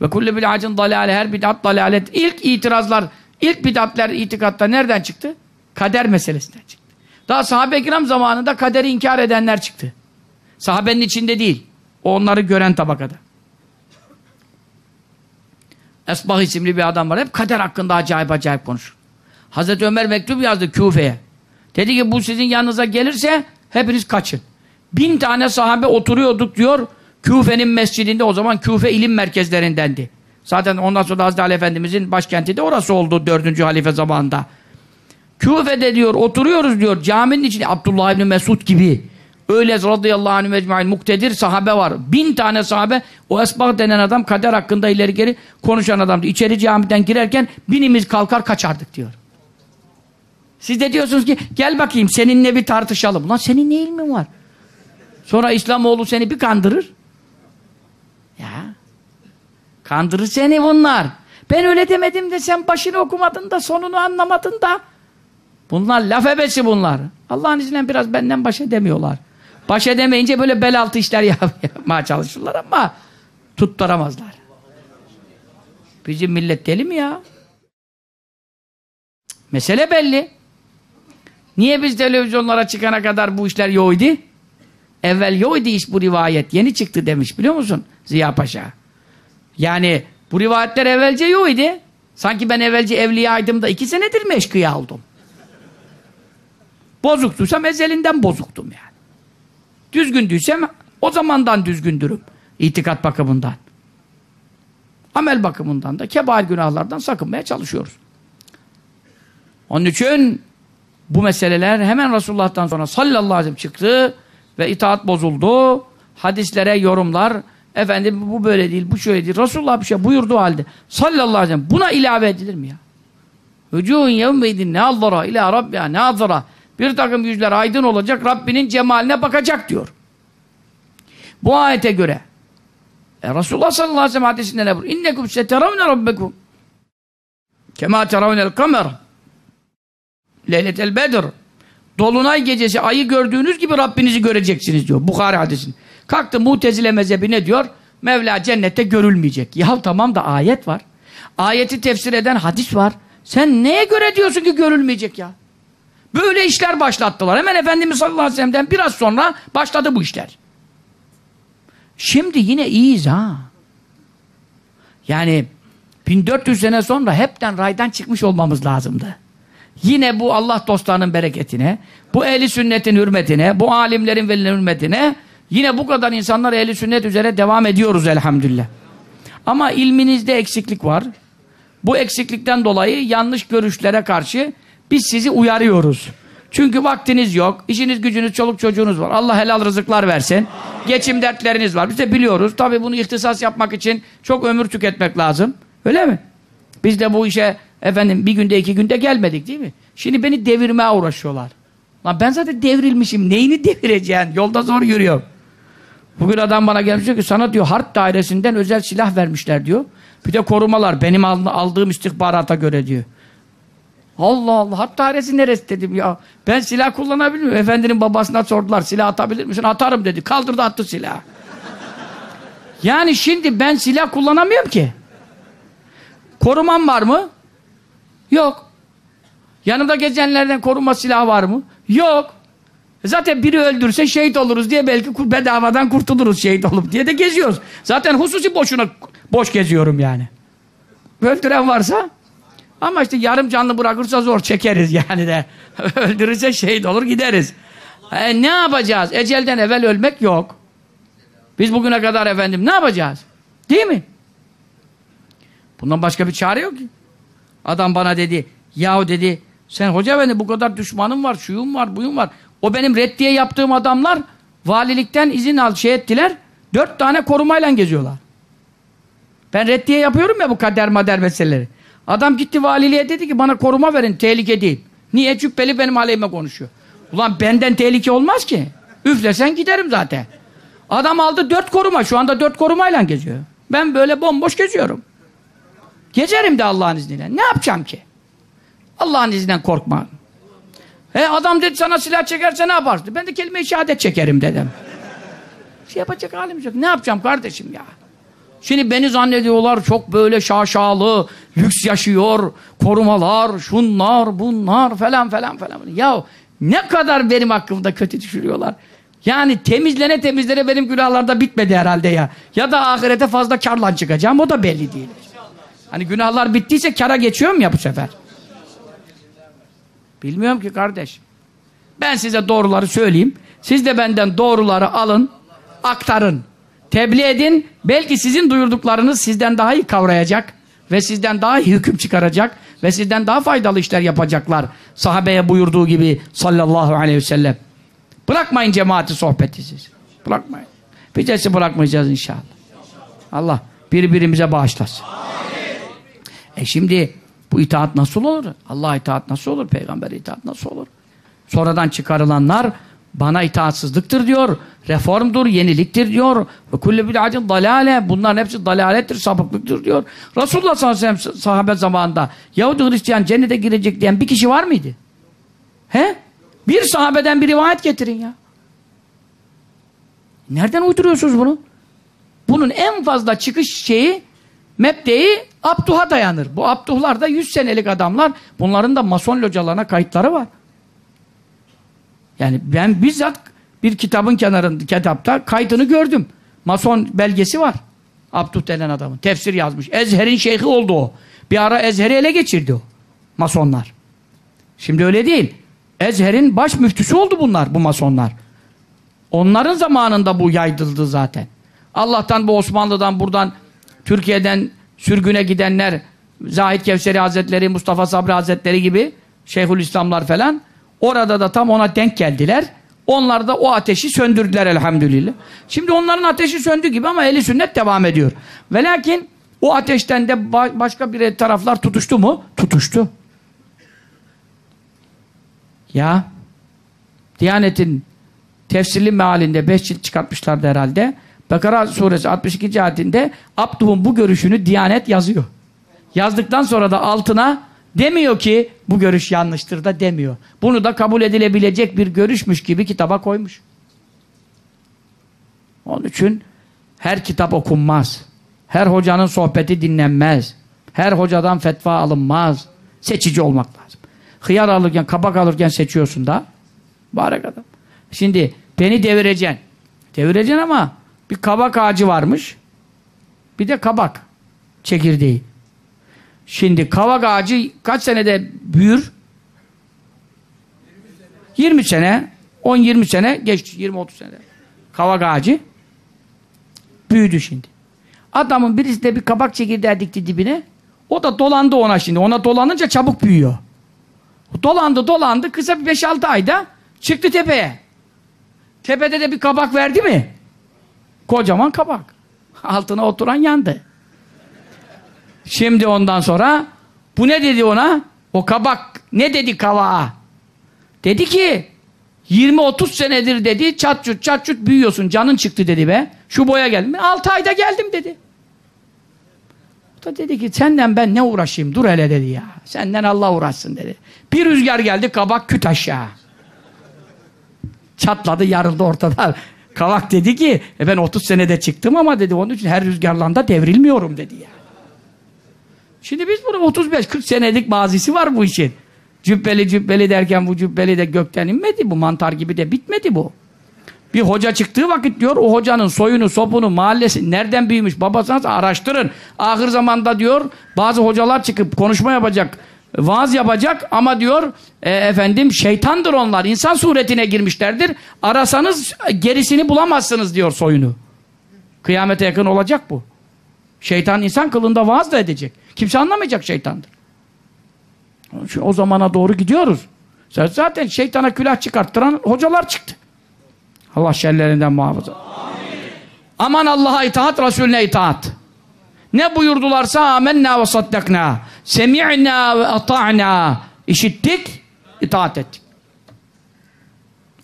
Ve kulle bid'acın dalale her bid'at dalalet. İlk itirazlar, ilk bid'atler itikatta nereden çıktı? Kader meselesinden çıktı. Daha sahabe-i kiram zamanında kaderi inkar edenler çıktı. Sahabenin içinde değil. Onları gören tabakada. Esbah isimli bir adam var. Hep kader hakkında acayip acayip konuşur. Hazreti Ömer mektup yazdı Küfe'ye. Dedi ki bu sizin yanınıza gelirse hepiniz kaçın. Bin tane sahabe oturuyorduk diyor. Küfe'nin mescidinde o zaman Küfe ilim merkezlerindendi. Zaten ondan sonra Hazreti Ali Efendimizin başkenti de orası oldu dördüncü halife zamanında. Küfe'de diyor oturuyoruz diyor caminin içinde Abdullah İbni Mesud gibi öyle radıyallahu anh mecmuain muktedir sahabe var. Bin tane sahabe o esbah denen adam kader hakkında ileri geri konuşan adamdı. İçeri camiden girerken binimiz kalkar kaçardık diyor. Siz de diyorsunuz ki gel bakayım seninle bir tartışalım. Lan senin ne ilmin var? Sonra İslamoğlu seni bir kandırır. Ya. Kandırır seni bunlar. Ben öyle demedim de sen başını okumadın da sonunu anlamadın da. Bunlar laf ebesi bunlar. Allah'ın izniyle biraz benden baş edemiyorlar. Baş edemeyince böyle bel altı işler yap yapmaya çalışırlar ama tutturamazlar. Bizim millet deli mi ya? Mesele belli. Niye biz televizyonlara çıkana kadar bu işler yoğdu? Evvel yoğdu iş bu rivayet. Yeni çıktı demiş biliyor musun Ziya Paşa? Yani bu rivayetler evvelce yoğdu. Sanki ben evvelce evliyaydım da iki senedir meşkıya oldum. Bozuktuysam ezelinden bozuktum yani. Düzgündüysem o zamandan düzgündürüm. İtikat bakımından. Amel bakımından da kebair günahlardan sakınmaya çalışıyoruz. Onun için bu meseleler hemen Resulullah'tan sonra sallallahu aleyhi ve sellem çıktı ve itaat bozuldu. Hadislere yorumlar efendim bu böyle değil, bu şöyle değil. Resulullah bir şey buyurduğu halde sallallahu aleyhi ve sellem buna ilave edilir mi ya? Vücuhun yevmeydin ne'azzara ila rabbiha ne'azzara bir takım yüzler aydın olacak, Rabbinin cemaline bakacak diyor. Bu ayete göre e, Resulullah sallallahu aleyhi ve sellem hadisinde ne buyuruyor? İnnekum seteravne rabbekum kema teravnel kamer leyletel bedr Dolunay gecesi ayı gördüğünüz gibi Rabbinizi göreceksiniz diyor. Bukhari hadisinde. Kalktı Mutezile mezhebi ne diyor? Mevla cennette görülmeyecek. Ya tamam da ayet var. Ayeti tefsir eden hadis var. Sen neye göre diyorsun ki görülmeyecek ya? Böyle işler başlattılar. Hemen Efendimiz sallallahu aleyhi ve sellem'den biraz sonra başladı bu işler. Şimdi yine iyiyiz ha. Yani 1400 sene sonra hepten raydan çıkmış olmamız lazımdı. Yine bu Allah dostlarının bereketine, bu ehli sünnetin hürmetine, bu alimlerin velilerin hürmetine yine bu kadar insanlar ehli sünnet üzere devam ediyoruz elhamdülillah. Ama ilminizde eksiklik var. Bu eksiklikten dolayı yanlış görüşlere karşı biz sizi uyarıyoruz. Çünkü vaktiniz yok, işiniz gücünüz, çoluk çocuğunuz var. Allah helal rızıklar versin. Geçim dertleriniz var. Biz de biliyoruz. Tabii bunu ihtisas yapmak için çok ömür tüketmek lazım. Öyle mi? Biz de bu işe efendim bir günde iki günde gelmedik değil mi? Şimdi beni devirmeye uğraşıyorlar. Lan ben zaten devrilmişim. Neyini devireceksin? Yolda zor yürüyorum. Bugün adam bana gelmiş diyor ki sana diyor harp dairesinden özel silah vermişler diyor. Bir de korumalar benim aldığım istihbarata göre diyor. Allah Allah harp dairesi neresi dedim ya. Ben silah kullanabilir miyim? Efendinin babasına sordular silah atabilir misin? Atarım dedi. Kaldırdı attı silah. yani şimdi ben silah kullanamıyorum ki. Korumam var mı? Yok. Yanında gezenlerden koruma silahı var mı? Yok. Zaten biri öldürse şehit oluruz diye belki bedavadan kurtuluruz şehit olup diye de geziyoruz. Zaten hususi boşuna boş geziyorum yani. Öldüren varsa ama işte yarım canlı bırakırsa zor çekeriz yani de. Öldürürse şehit olur gideriz. E, ne yapacağız? Ecelden evvel ölmek yok. Biz bugüne kadar efendim ne yapacağız? Değil mi? Bundan başka bir çare yok ki. Adam bana dedi, yahu dedi, sen hoca efendi bu kadar düşmanım var, şuyum var, buyum var. O benim reddiye yaptığım adamlar valilikten izin al şey ettiler. Dört tane korumayla geziyorlar. Ben reddiye yapıyorum ya bu kader mader meseleleri. Adam gitti valiliğe dedi ki bana koruma verin tehlike değil. Niye? Cübbeli benim aleyhime konuşuyor. Ulan benden tehlike olmaz ki. Üflesen giderim zaten. Adam aldı dört koruma. Şu anda dört korumayla geziyor. Ben böyle bomboş geziyorum. Gezerim de Allah'ın izniyle. Ne yapacağım ki? Allah'ın izninden korkma. He adam dedi sana silah çekerse ne yaparsın? Ben de kelime-i şehadet çekerim dedim. Şey yapacak halim yok. Ne yapacağım kardeşim ya? Şimdi beni zannediyorlar çok böyle şaşalı, lüks yaşıyor, korumalar, şunlar, bunlar falan falan falan. Ya ne kadar benim hakkımda kötü düşürüyorlar. Yani temizlene temizlene benim günahlarda bitmedi herhalde ya. Ya da ahirete fazla karlan çıkacağım o da belli değil. Hani günahlar bittiyse kara geçiyorum ya bu sefer. Bilmiyorum ki kardeş. Ben size doğruları söyleyeyim. Siz de benden doğruları alın, aktarın. Tebliğ edin. Belki sizin duyurduklarınız sizden daha iyi kavrayacak ve sizden daha iyi hüküm çıkaracak ve sizden daha faydalı işler yapacaklar. Sahabeye buyurduğu gibi sallallahu aleyhi ve sellem. Bırakmayın cemaati sohbeti siz. Bırakmayın. Biz bırakmayacağız inşallah. Allah birbirimize bağışlasın. E şimdi bu itaat nasıl olur? Allah itaat nasıl olur? Peygamber itaat nasıl olur? Sonradan çıkarılanlar bana itaatsızlıktır diyor. Reformdur, yeniliktir diyor. Ve kullu bid'atin dalale. Bunların hepsi dalalettir, sapıklıktır diyor. Resulullah sallallahu aleyhi ve sellem sahabe zamanında Yahudi Hristiyan cennete girecek diyen bir kişi var mıydı? He? Bir sahabeden bir rivayet getirin ya. Nereden uyduruyorsunuz bunu? Bunun en fazla çıkış şeyi mebdeyi Abduh'a dayanır. Bu Abduhlar da 100 senelik adamlar. Bunların da mason localarına kayıtları var. Yani ben bizzat bir kitabın kenarında kitapta kaydını gördüm. Mason belgesi var. Abduh denen adamın. Tefsir yazmış. Ezher'in şeyhi oldu o. Bir ara Ezher'i ele geçirdi o. Masonlar. Şimdi öyle değil. Ezher'in baş müftüsü oldu bunlar, bu masonlar. Onların zamanında bu yaydıldı zaten. Allah'tan bu Osmanlı'dan buradan Türkiye'den sürgüne gidenler Zahid Kevseri Hazretleri, Mustafa Sabri Hazretleri gibi Şeyhülislamlar falan orada da tam ona denk geldiler. Onlar da o ateşi söndürdüler elhamdülillah. Şimdi onların ateşi söndü gibi ama eli sünnet devam ediyor. Ve lakin o ateşten de başka bir taraflar tutuştu mu? Tutuştu. Ya Diyanet'in tefsirli mealinde beş cilt çıkartmışlardı herhalde. Bekara suresi 62. ayetinde Abduh'un bu görüşünü Diyanet yazıyor. Yazdıktan sonra da altına demiyor ki bu görüş yanlıştır da demiyor. Bunu da kabul edilebilecek bir görüşmüş gibi kitaba koymuş. Onun için her kitap okunmaz. Her hocanın sohbeti dinlenmez. Her hocadan fetva alınmaz. Seçici olmak lazım. Hıyar alırken, kabak alırken seçiyorsun da. Barek adam. Şimdi beni devireceksin. Devireceksin ama bir kabak ağacı varmış. Bir de kabak çekirdeği. Şimdi kavak ağacı kaç senede büyür? 20 sene, 10-20 sene geçti, 20-30 sene. Kavak ağacı büyüdü şimdi. Adamın birisi de bir kabak çekirdeği dikti dibine. O da dolandı ona şimdi. Ona dolanınca çabuk büyüyor. Dolandı dolandı kısa bir 5-6 ayda çıktı tepeye. Tepede de bir kabak verdi mi? Kocaman kabak. Altına oturan yandı. Şimdi ondan sonra bu ne dedi ona? O kabak ne dedi kavağa? Dedi ki 20-30 senedir dedi çat çut çat çut büyüyorsun canın çıktı dedi be. Şu boya geldim. 6 ayda geldim dedi. O da dedi ki senden ben ne uğraşayım dur hele dedi ya. Senden Allah uğraşsın dedi. Bir rüzgar geldi kabak küt aşağı. Çatladı yarıldı ortada. Kavak dedi ki e ben 30 senede çıktım ama dedi onun için her rüzgarlanda devrilmiyorum dedi ya. Şimdi biz bunu 35-40 senelik mazisi var bu işin. Cübbeli cübbeli derken bu cübbeli de gökten inmedi. Bu mantar gibi de bitmedi bu. Bir hoca çıktığı vakit diyor o hocanın soyunu, sopunu, mahallesi nereden büyümüş babasınız araştırın. Ahir zamanda diyor bazı hocalar çıkıp konuşma yapacak, vaaz yapacak ama diyor e, efendim şeytandır onlar. insan suretine girmişlerdir. Arasanız gerisini bulamazsınız diyor soyunu. Kıyamete yakın olacak bu. Şeytan insan kılında vaaz da edecek. Kimse anlamayacak şeytandır. O zamana doğru gidiyoruz. Zaten şeytana külah çıkarttıran hocalar çıktı. Allah şerlerinden muhafaza. Aman Allah'a itaat, Resulüne itaat. Ne buyurdularsa amennâ ve saddaknâ. Semi'nâ ve ata'nâ. İşittik, itaat ettik.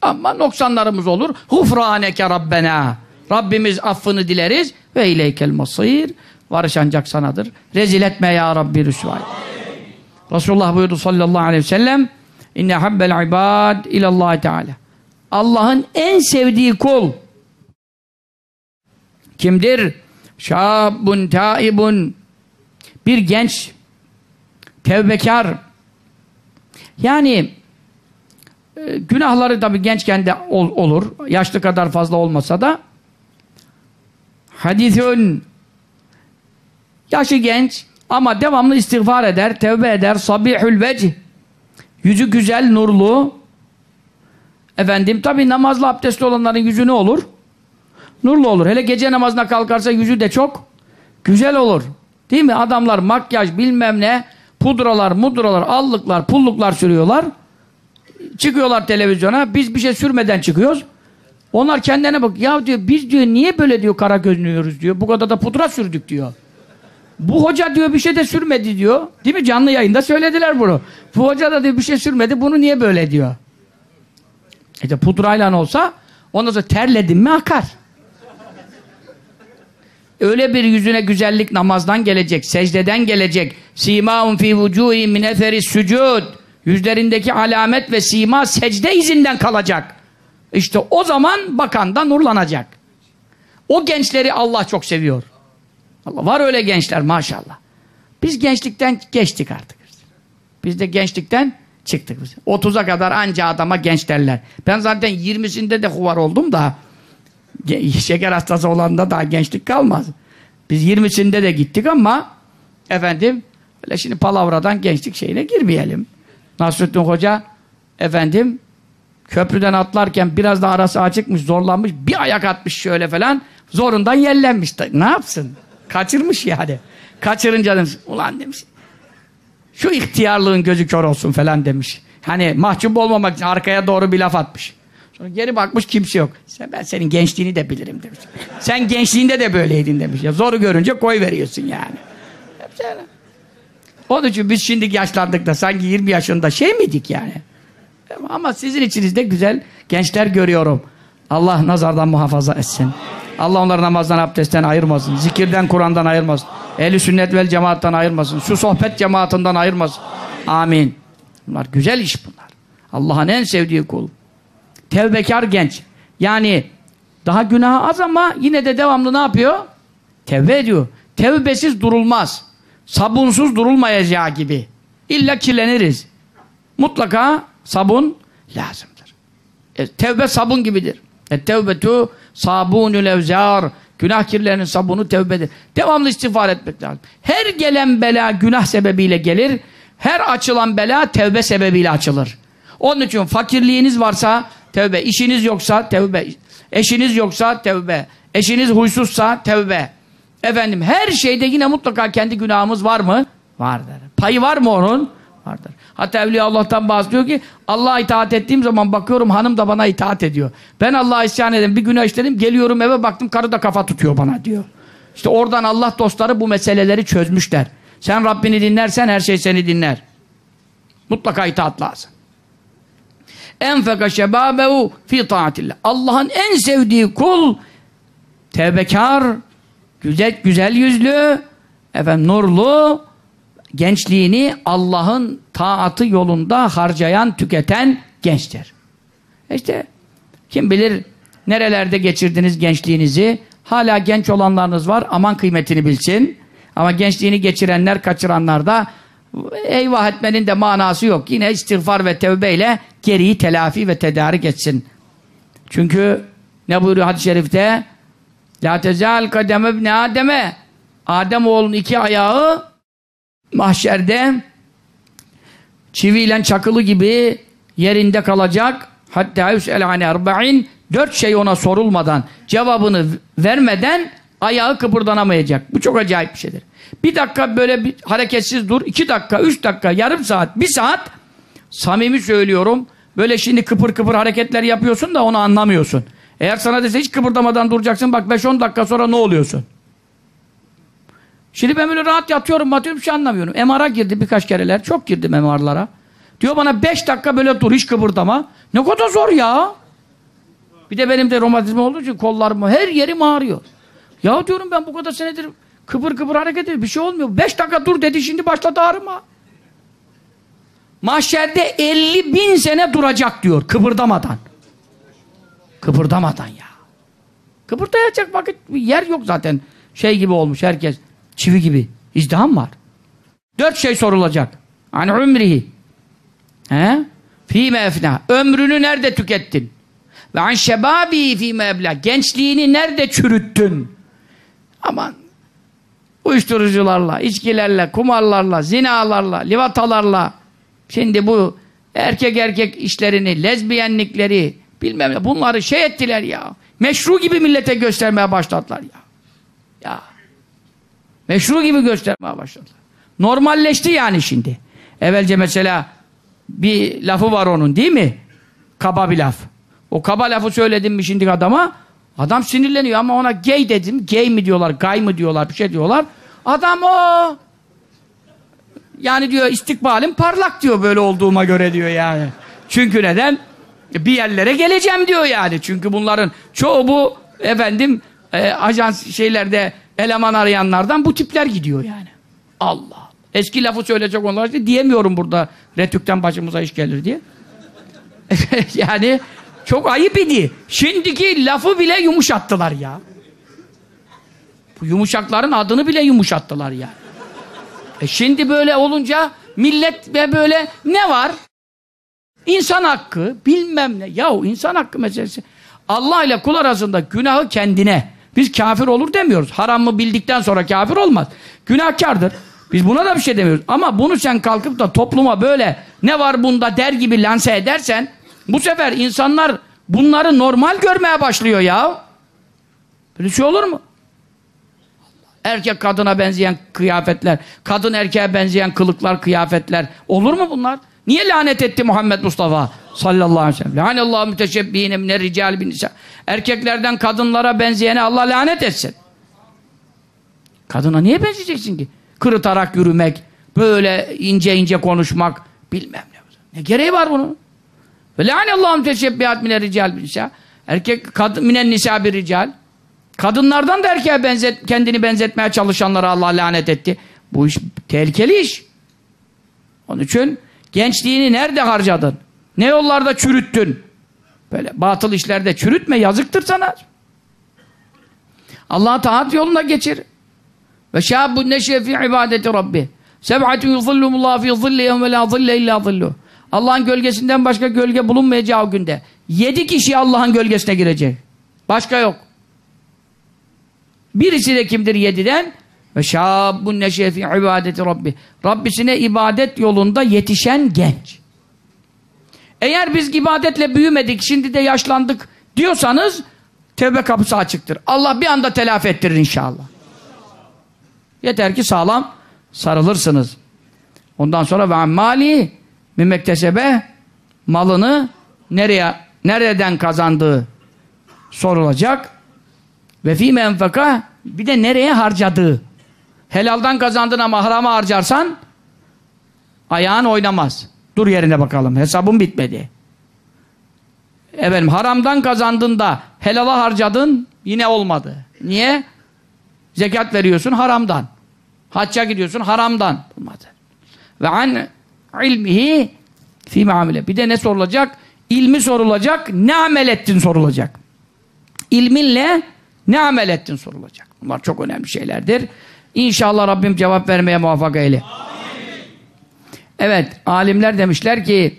Ama noksanlarımız olur. Hufrâneke Rabbena. Rabbimiz affını dileriz. Ve ileykel masir. Varış ancak sanadır. Rezil etme ya Rabbi rüsvay. Resulullah buyurdu sallallahu aleyhi ve sellem İnne habbel ibad ilallahi teala. Allah'ın en sevdiği kul kimdir? Şabun taibun. Bir genç tevbekar. Yani e, günahları tabi gençken de ol, olur. Yaşlı kadar fazla olmasa da. Hadithün yaşı genç ama devamlı istiğfar eder, tevbe eder, sabihül vecih. Yüzü güzel, nurlu. Efendim tabi namazlı abdestli olanların yüzü ne olur? Nurlu olur. Hele gece namazına kalkarsa yüzü de çok güzel olur. Değil mi? Adamlar makyaj bilmem ne pudralar, mudralar, allıklar, pulluklar sürüyorlar. Çıkıyorlar televizyona. Biz bir şey sürmeden çıkıyoruz. Onlar kendine bak. Ya diyor biz diyor niye böyle diyor kara gözünüyoruz diyor. Bu kadar da pudra sürdük diyor. Bu hoca diyor bir şey de sürmedi diyor. Değil mi? Canlı yayında söylediler bunu. Bu hoca da diyor bir şey sürmedi. Bunu niye böyle diyor. İşte pudrayla olsa ondan sonra terledin mi akar. Öyle bir yüzüne güzellik namazdan gelecek, secdeden gelecek. Simâun fî vücûhî min etheris sücûd. Yüzlerindeki alamet ve sima secde izinden kalacak. İşte o zaman bakan da nurlanacak. O gençleri Allah çok seviyor. Allah var öyle gençler maşallah. Biz gençlikten geçtik artık. Biz de gençlikten çıktık biz. 30'a kadar anca adama genç derler. Ben zaten 20'sinde de huvar oldum da şeker hastası olanda daha gençlik kalmaz. Biz 20'sinde de gittik ama efendim öyle şimdi palavradan gençlik şeyine girmeyelim. Nasrettin Hoca efendim köprüden atlarken biraz da arası açıkmış, zorlanmış, bir ayak atmış şöyle falan zorundan yellenmiş. Ne yapsın? Kaçırmış yani. Kaçırınca demiş, ulan demiş şu ihtiyarlığın gözü kör olsun falan demiş. Hani mahcup olmamak için arkaya doğru bir laf atmış. Sonra geri bakmış kimse yok. Sen, ben senin gençliğini de bilirim demiş. Sen gençliğinde de böyleydin demiş. Ya zoru görünce koy veriyorsun yani. Hep öyle. Onun için biz şimdi yaşlandık da sanki 20 yaşında şey miydik yani? Ama sizin içinizde güzel gençler görüyorum. Allah nazardan muhafaza etsin. Allah onları namazdan, abdestten ayırmasın. Zikirden, Kur'an'dan ayırmasın. Ehli sünnet vel cemaattan ayırmasın. Şu sohbet cemaatinden ayırmasın. Amin. Bunlar güzel iş bunlar. Allah'ın en sevdiği kul. Tevbekar genç. Yani daha günah az ama yine de devamlı ne yapıyor? Tevbe ediyor. Tevbesiz durulmaz. Sabunsuz durulmayacağı gibi. İlla kirleniriz. Mutlaka sabun lazımdır. E, tevbe sabun gibidir. E, tevbetu sabunül evzar. Günah kirlerinin sabunu tevbedir. Devamlı istiğfar etmek lazım. Her gelen bela günah sebebiyle gelir. Her açılan bela tevbe sebebiyle açılır. Onun için fakirliğiniz varsa tevbe, işiniz yoksa tevbe, eşiniz yoksa tevbe, eşiniz huysuzsa tevbe. Efendim her şeyde yine mutlaka kendi günahımız var mı? Vardır. Payı var mı onun? Vardır. Hatta Evliya Allah'tan bahsediyor ki Allah'a itaat ettiğim zaman bakıyorum hanım da bana itaat ediyor. Ben Allah'a isyan edeyim bir günah işledim geliyorum eve baktım karı da kafa tutuyor bana diyor. İşte oradan Allah dostları bu meseleleri çözmüşler. Sen Rabbini dinlersen her şey seni dinler. Mutlaka itaat lazım. Enfeka şebabehu fi taatillah. Allah'ın en sevdiği kul tevbekar, güzel, güzel yüzlü, efendim nurlu, gençliğini Allah'ın taatı yolunda harcayan, tüketen gençtir. İşte kim bilir nerelerde geçirdiniz gençliğinizi, hala genç olanlarınız var, aman kıymetini bilsin. Ama gençliğini geçirenler, kaçıranlar da eyvah etmenin de manası yok. Yine istiğfar ve tevbeyle geriyi telafi ve tedarik etsin. Çünkü ne buyuruyor hadis-i şerifte? La tezal kademe ibn Adem'e Adem oğlunun iki ayağı mahşerde çiviyle çakılı gibi yerinde kalacak. Hatta yüsel ane erba'in dört şey ona sorulmadan cevabını vermeden ayağı kıpırdanamayacak. Bu çok acayip bir şeydir. Bir dakika böyle bir hareketsiz dur. iki dakika, üç dakika, yarım saat, bir saat Samimi söylüyorum. Böyle şimdi kıpır kıpır hareketler yapıyorsun da onu anlamıyorsun. Eğer sana dese hiç kıpırdamadan duracaksın bak 5-10 dakika sonra ne oluyorsun? Şimdi ben böyle rahat yatıyorum batıyorum bir şey anlamıyorum. MR'a girdi birkaç kereler. Çok girdim MR'lara. Diyor bana 5 dakika böyle dur hiç kıpırdama. Ne kadar zor ya. Bir de benim de romatizma olduğu için kollarım her yerim ağrıyor. Ya diyorum ben bu kadar senedir kıpır kıpır hareket ediyorum. Bir şey olmuyor. 5 dakika dur dedi şimdi başladı ağrıma. Mahşerde 50 bin sene duracak diyor kıpırdamadan. Kıpırdamadan ya. Kıpırdayacak vakit yer yok zaten. Şey gibi olmuş herkes. Çivi gibi. İzdiham var. Dört şey sorulacak. An umrihi. He? Fîme efna. Ömrünü nerede tükettin? Ve an şebabi fîme ebla. Gençliğini nerede çürüttün? Aman. Uyuşturucularla, içkilerle, kumarlarla, zinalarla, livatalarla. Şimdi bu erkek erkek işlerini, lezbiyenlikleri, bilmem ne bunları şey ettiler ya. Meşru gibi millete göstermeye başladılar ya. Ya. Meşru gibi göstermeye başladılar. Normalleşti yani şimdi. Evvelce mesela bir lafı var onun değil mi? Kaba bir laf. O kaba lafı söyledim mi şimdi adama? Adam sinirleniyor ama ona gay dedim. Gay mi diyorlar, gay mı diyorlar, bir şey diyorlar. Adam o yani diyor istikbalim parlak diyor böyle olduğuma göre diyor yani. Çünkü neden? Bir yerlere geleceğim diyor yani. Çünkü bunların çoğu bu efendim e, ajans şeylerde eleman arayanlardan bu tipler gidiyor yani. Allah. Eski lafı söyleyecek onlar işte diyemiyorum burada retükten başımıza iş gelir diye. yani çok ayıp idi. Şimdiki lafı bile yumuşattılar ya. Bu yumuşakların adını bile yumuşattılar ya. E şimdi böyle olunca millet ve böyle ne var? İnsan hakkı bilmem ne. Yahu insan hakkı meselesi. Allah ile kul arasında günahı kendine. Biz kafir olur demiyoruz. Haramı bildikten sonra kafir olmaz. Günahkardır. Biz buna da bir şey demiyoruz. Ama bunu sen kalkıp da topluma böyle ne var bunda der gibi lanse edersen bu sefer insanlar bunları normal görmeye başlıyor ya. Böyle şey olur mu? Erkek kadına benzeyen kıyafetler, kadın erkeğe benzeyen kılıklar, kıyafetler. Olur mu bunlar? Niye lanet etti Muhammed Mustafa sallallahu aleyhi ve sellem? Lanallahu müteşebbihine mine rical bin nisa. Erkeklerden kadınlara benzeyene Allah lanet etsin. Kadına niye benzeyeceksin ki? Kırıtarak yürümek, böyle ince ince konuşmak, bilmem ne. Ne gereği var bunun? Ve lanallahu müteşebbihat mine rical bin nisa. Erkek, kadın, minen nisa bir rical. Kadınlardan da erkeğe benzet, kendini benzetmeye çalışanlara Allah lanet etti. Bu iş tehlikeli iş. Onun için gençliğini nerede harcadın? Ne yollarda çürüttün? Böyle batıl işlerde çürütme yazıktır sana. Allah'a taat yoluna geçir. Ve şâbun neşe fi ibadeti rabbi. Seb'atun yuzillumullahu fi zille yevme la zille illa zilluh. Allah'ın gölgesinden başka gölge bulunmayacağı günde. Yedi kişi Allah'ın gölgesine girecek. Başka yok. Birisi de kimdir yediden? Ve şâbun neşe ibadeti rabbi. Rabbisine ibadet yolunda yetişen genç. Eğer biz ibadetle büyümedik, şimdi de yaşlandık diyorsanız tevbe kapısı açıktır. Allah bir anda telafi ettirir inşallah. Yeter ki sağlam sarılırsınız. Ondan sonra ve mali mimmektesebe malını nereye nereden kazandığı sorulacak. Ve fîme enfeka bir de nereye harcadığı. Helaldan kazandın ama harama harcarsan ayağın oynamaz. Dur yerine bakalım. Hesabın bitmedi. Efendim haramdan kazandın da helala harcadın yine olmadı. Niye? Zekat veriyorsun haramdan. Hacca gidiyorsun haramdan. Olmadı. Ve an ilmihi fi amile. Bir de ne sorulacak? İlmi sorulacak. Ne amel ettin sorulacak. İlminle ne amel ettin sorulacak. Bunlar çok önemli şeylerdir. İnşallah Rabbim cevap vermeye muvaffak eyle. Evet, alimler demişler ki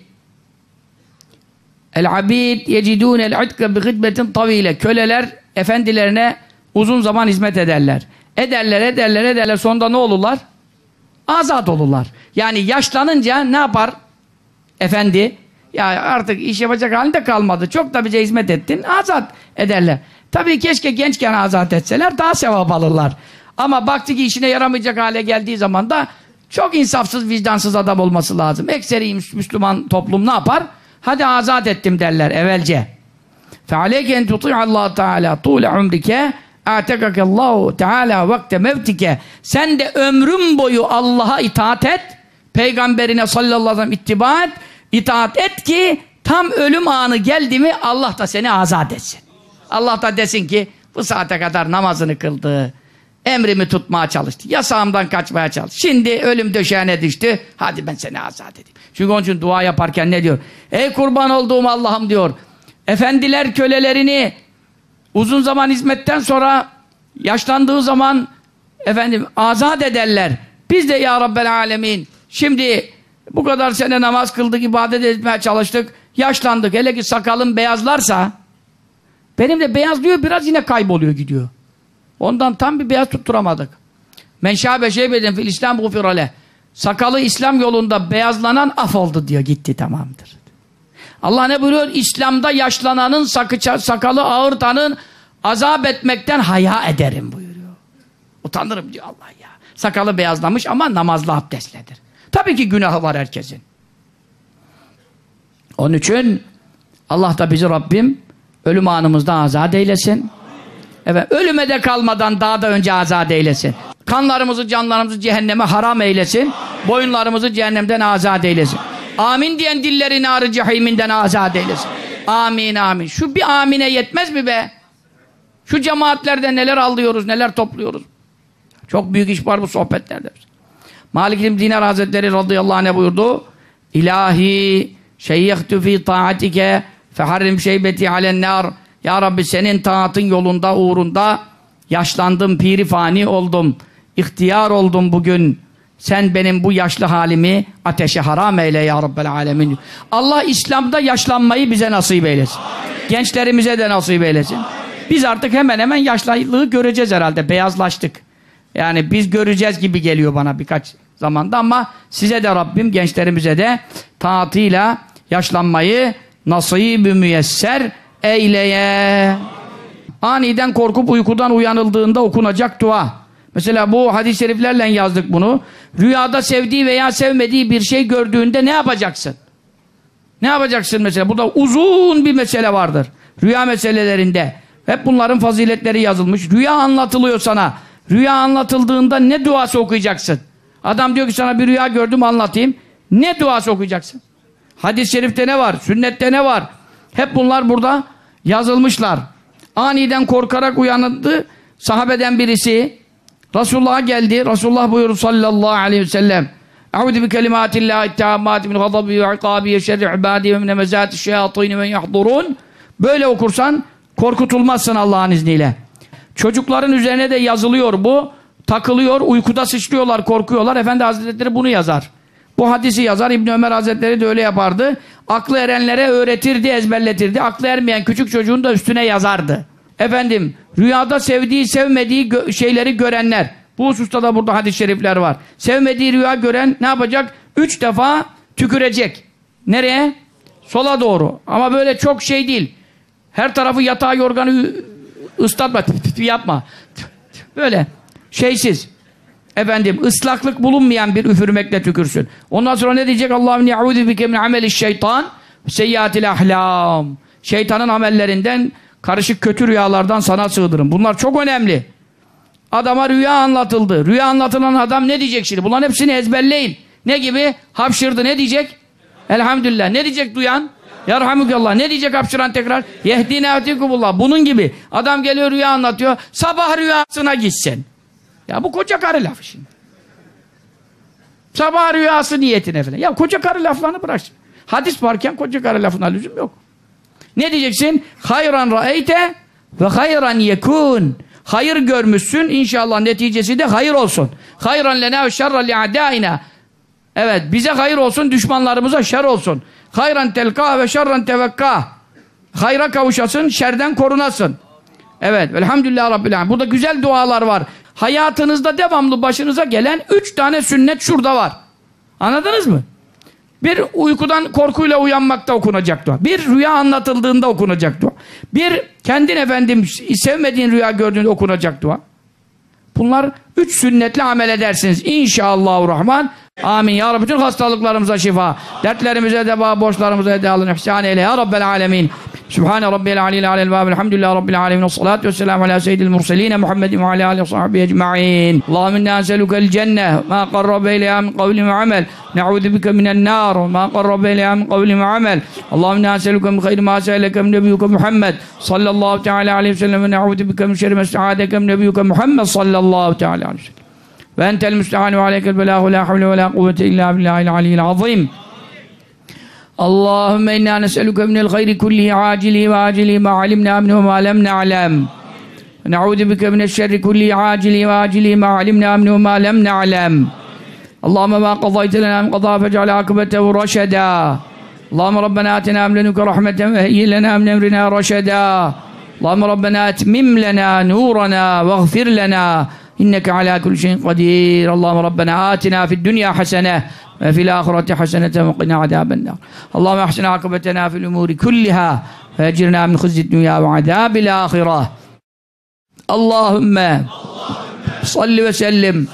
El-abid yecidûne el-idke bi hidmetin tavile. Köleler efendilerine uzun zaman hizmet ederler. Ederler, ederler, ederler. Sonunda ne olurlar? Azat olurlar. Yani yaşlanınca ne yapar? Efendi, ya artık iş yapacak halinde kalmadı. Çok da bize hizmet ettin, azat ederler. Tabii keşke gençken azat etseler daha sevap alırlar. Ama baktı ki işine yaramayacak hale geldiği zaman da Çok insafsız, vicdansız adam olması lazım. Ekseri Müslüman toplum ne yapar? Hadi azat ettim derler evvelce. فَعَلَيْكَ اَنْ تُطِعَ اللّٰهُ تَعَالَى طُولَ عُمْرِكَ اَعْتَكَكَ اللّٰهُ تَعَالَى vakte mevtike Sen de ömrün boyu Allah'a itaat et. Peygamberine sallallahu aleyhi ve sellem ittiba et. İtaat et ki tam ölüm anı geldi mi Allah da seni azat etsin. Allah da desin ki bu saate kadar namazını kıldı. Emrimi tutmaya çalıştı. Yasağımdan kaçmaya çalıştı. Şimdi ölüm döşeğine düştü. Hadi ben seni azat edeyim. Çünkü onun için dua yaparken ne diyor? Ey kurban olduğum Allah'ım diyor. Efendiler kölelerini uzun zaman hizmetten sonra yaşlandığı zaman efendim azat ederler. Biz de ya Rabbel Alemin şimdi bu kadar sene namaz kıldık, ibadet etmeye çalıştık. Yaşlandık. Hele ki sakalım beyazlarsa benim de beyazlıyor biraz yine kayboluyor gidiyor. Ondan tam bir beyaz tutturamadık. Men şâbe şeybeden fil İslam gufirale. Sakalı İslam yolunda beyazlanan af oldu diyor. Gitti tamamdır. Allah ne buyuruyor? İslam'da yaşlananın, sakıça, sakalı ağırtanın azap etmekten haya ederim buyuruyor. Utanırım diyor Allah ya. Sakalı beyazlamış ama namazlı abdestledir. Tabii ki günahı var herkesin. Onun için Allah da bizi Rabbim ölüm anımızda azat eylesin. Evet, ölüme de kalmadan daha da önce azat eylesin. Kanlarımızı, canlarımızı cehenneme haram eylesin. Boyunlarımızı cehennemden azat eylesin. Amin diyen dilleri narı cehiminden azat eylesin. Amin amin. Şu bir amine yetmez mi be? Şu cemaatlerde neler alıyoruz, neler topluyoruz. Çok büyük iş var bu sohbetlerde. Malik İbn Dinar Hazretleri radıyallahu anh buyurdu. İlahi şeyyehtu fi taatike feharrim şeybeti alen nar. Ya Rabbi senin taatın yolunda, uğrunda yaşlandım, piri fani oldum. İhtiyar oldum bugün. Sen benim bu yaşlı halimi ateşe haram eyle ya Rabbel alemin. Allah İslam'da yaşlanmayı bize nasip eylesin. Amin. Gençlerimize de nasip eylesin. Amin. Biz artık hemen hemen yaşlılığı göreceğiz herhalde. Beyazlaştık. Yani biz göreceğiz gibi geliyor bana birkaç zamanda ama size de Rabbim gençlerimize de taatıyla yaşlanmayı nasip-i müyesser eyleye. Aniden korkup uykudan uyanıldığında okunacak dua. Mesela bu hadis-i şeriflerle yazdık bunu. Rüyada sevdiği veya sevmediği bir şey gördüğünde ne yapacaksın? Ne yapacaksın mesela? Burada uzun bir mesele vardır. Rüya meselelerinde. Hep bunların faziletleri yazılmış. Rüya anlatılıyor sana. Rüya anlatıldığında ne duası okuyacaksın? Adam diyor ki sana bir rüya gördüm anlatayım. Ne duası okuyacaksın? Hadis-i şerifte ne var? Sünnette ne var? Hep bunlar burada yazılmışlar. Aniden korkarak uyandı. Sahabeden birisi Resulullah'a geldi. Resulullah buyurdu sallallahu aleyhi ve sellem. Eûzü bi kelimâtillâhi tâmmâti min gazabî ve ikâbî ve şerri ibâdî ve min emezâti şeyâtîni ve yahdurûn. Böyle okursan korkutulmazsın Allah'ın izniyle. Çocukların üzerine de yazılıyor bu. Takılıyor, uykuda sıçrıyorlar, korkuyorlar. Efendi Hazretleri bunu yazar. Bu hadisi yazar. İbn Ömer Hazretleri de öyle yapardı. Aklı erenlere öğretirdi, ezberletirdi. Aklı ermeyen küçük çocuğun da üstüne yazardı. Efendim, rüyada sevdiği, sevmediği gö şeyleri görenler. Bu hususta da burada hadis-i şerifler var. Sevmediği rüya gören ne yapacak? Üç defa tükürecek. Nereye? Sola doğru. Ama böyle çok şey değil. Her tarafı yatağı yorganı ıslatma. yapma. Böyle şeysiz. Efendim ıslaklık bulunmayan bir üfürmekle tükürsün. Ondan sonra ne diyecek? Allah'ım ni'udü bike min ameli şeytan seyyatil ahlam. Şeytanın amellerinden karışık kötü rüyalardan sana sığdırın. Bunlar çok önemli. Adama rüya anlatıldı. Rüya anlatılan adam ne diyecek şimdi? Bunların hepsini ezberleyin. Ne gibi? Hapşırdı. Ne diyecek? Elhamdülillah. Ne diyecek duyan? Yarhamukallah. Ne diyecek hapşıran tekrar? Yehdine atikumullah. Bunun gibi. Adam geliyor rüya anlatıyor. Sabah rüyasına gitsin. Ya bu koca karı lafı şimdi. Sabah rüyası niyetine falan. Ya koca karı laflarını bırak. Hadis varken koca karı lafına lüzum yok. Ne diyeceksin? Hayran ra'eyte ve hayran yekun. Hayır görmüşsün. İnşallah neticesi de hayır olsun. Hayran lena ve şerra li'adâina. Evet bize hayır olsun, düşmanlarımıza şer olsun. Hayran telka ve şerran tevekka. Hayra kavuşasın, şerden korunasın. Evet, velhamdülillah Rabbil Alemin. Burada güzel dualar var. Hayatınızda devamlı başınıza gelen üç tane sünnet şurada var. Anladınız mı? Bir uykudan korkuyla uyanmakta okunacak dua. Bir rüya anlatıldığında okunacak dua. Bir kendin efendim sevmediğin rüya gördüğünde okunacak dua. Bunlar üç sünnetle amel edersiniz. İnşallahurrahman. Amin. Ya Rabbi bütün hastalıklarımıza şifa. Dertlerimize deva, borçlarımıza edalın. İhsan eyle. Ya Rabbel alemin. Sübhane Rabbiyel aleyhi aleyhi ve elhamdülillahi Rabbil alemin. Salatu ve selamu ala seyyidil murseline Muhammedin ve ala alihi ve sahbihi ecma'in. Allahümme inna eselukel cenne ma qarrabe ileyha min kavli ve amel. Ne'udhu bike minen nar ma qarrabe ileyha min kavli ve amel. Allahümme inna eseluke min khayri ma se'eleke min nebiyyuke Muhammed sallallahu teala aleyhi ve sellem ve ne'udhu bike min şerri ma sta'adeke min nebiyyuke Muhammed sallallahu teala aleyhi ve sellem. Müstehanu aleykel belahu la havle ve la kuvvete illa billahil aliyyil azim. اللهم إنا نسألك من الخير كله عاجله وآجله ما علمنا منه وما لم نعلم. ونعوذ بك من الشر كله عاجله وآجله ما علمنا منه وما لم نعلم. اللهم ما قضيت لنا من قضاء فاجعل عاقبته رشدا. اللهم ربنا آتنا من لدنك رحمة وهيئ لنا من أمرنا رشدا. اللهم ربنا أتمم لنا نورنا واغفر لنا. إنك على كل شيء قدير. اللهم ربنا آتنا في الدنيا حسنة وفي الآخرة حسنة وقنا عذاب النار. اللهم احسن عاقبتنا في الأمور كلها فأجرنا من خزي الدنيا وعذاب الآخرة. اللهم صل وسلم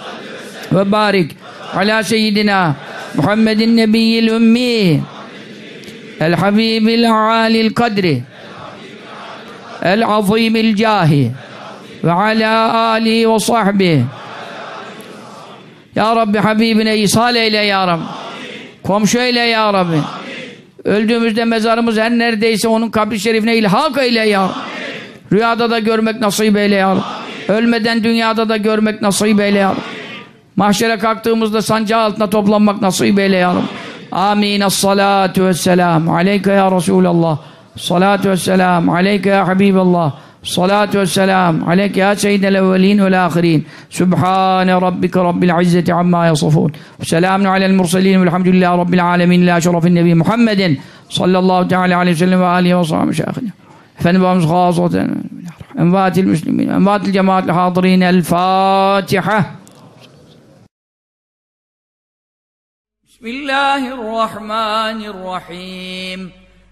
وبارك على سيدنا محمد النبي الأمي الحبيب العالي القدر العظيم الجاه ve ala ali ve sahbi. Ya Rabbi Habibine ishal eyle ya Rabbi. Komşu eyle ya Rabbi. Öldüğümüzde mezarımız her neredeyse onun kabri şerifine ilhak eyle ya Rabbi. Rüyada da görmek nasip eyle ya Rabbi. Ölmeden dünyada da görmek nasip eyle ya Rabbi. Mahşere kalktığımızda sancağı altına toplanmak nasip eyle ya Rabbi. Amin. Es-salatu vesselam. Aleyke ya Resulallah. Salatu vesselam. Aleyke ya Habiballah. الصلاة والسلام عليك يا سيد الأولين والآخرين. سبحان ربك رب العزة عما يصفون. وسلام على المرسلين والحمد لله رب العالمين. لا شرف النبي محمد صلى الله تعالى عليه وسلم وآله وصحبه مشايخنا. فنبامز خاصة أنبات المسلمين أنبات الجماعة الحاضرين. الفاتحة. بسم الله الرحمن الرحيم.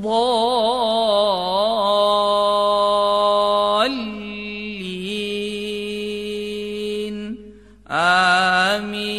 الضالين. آمين.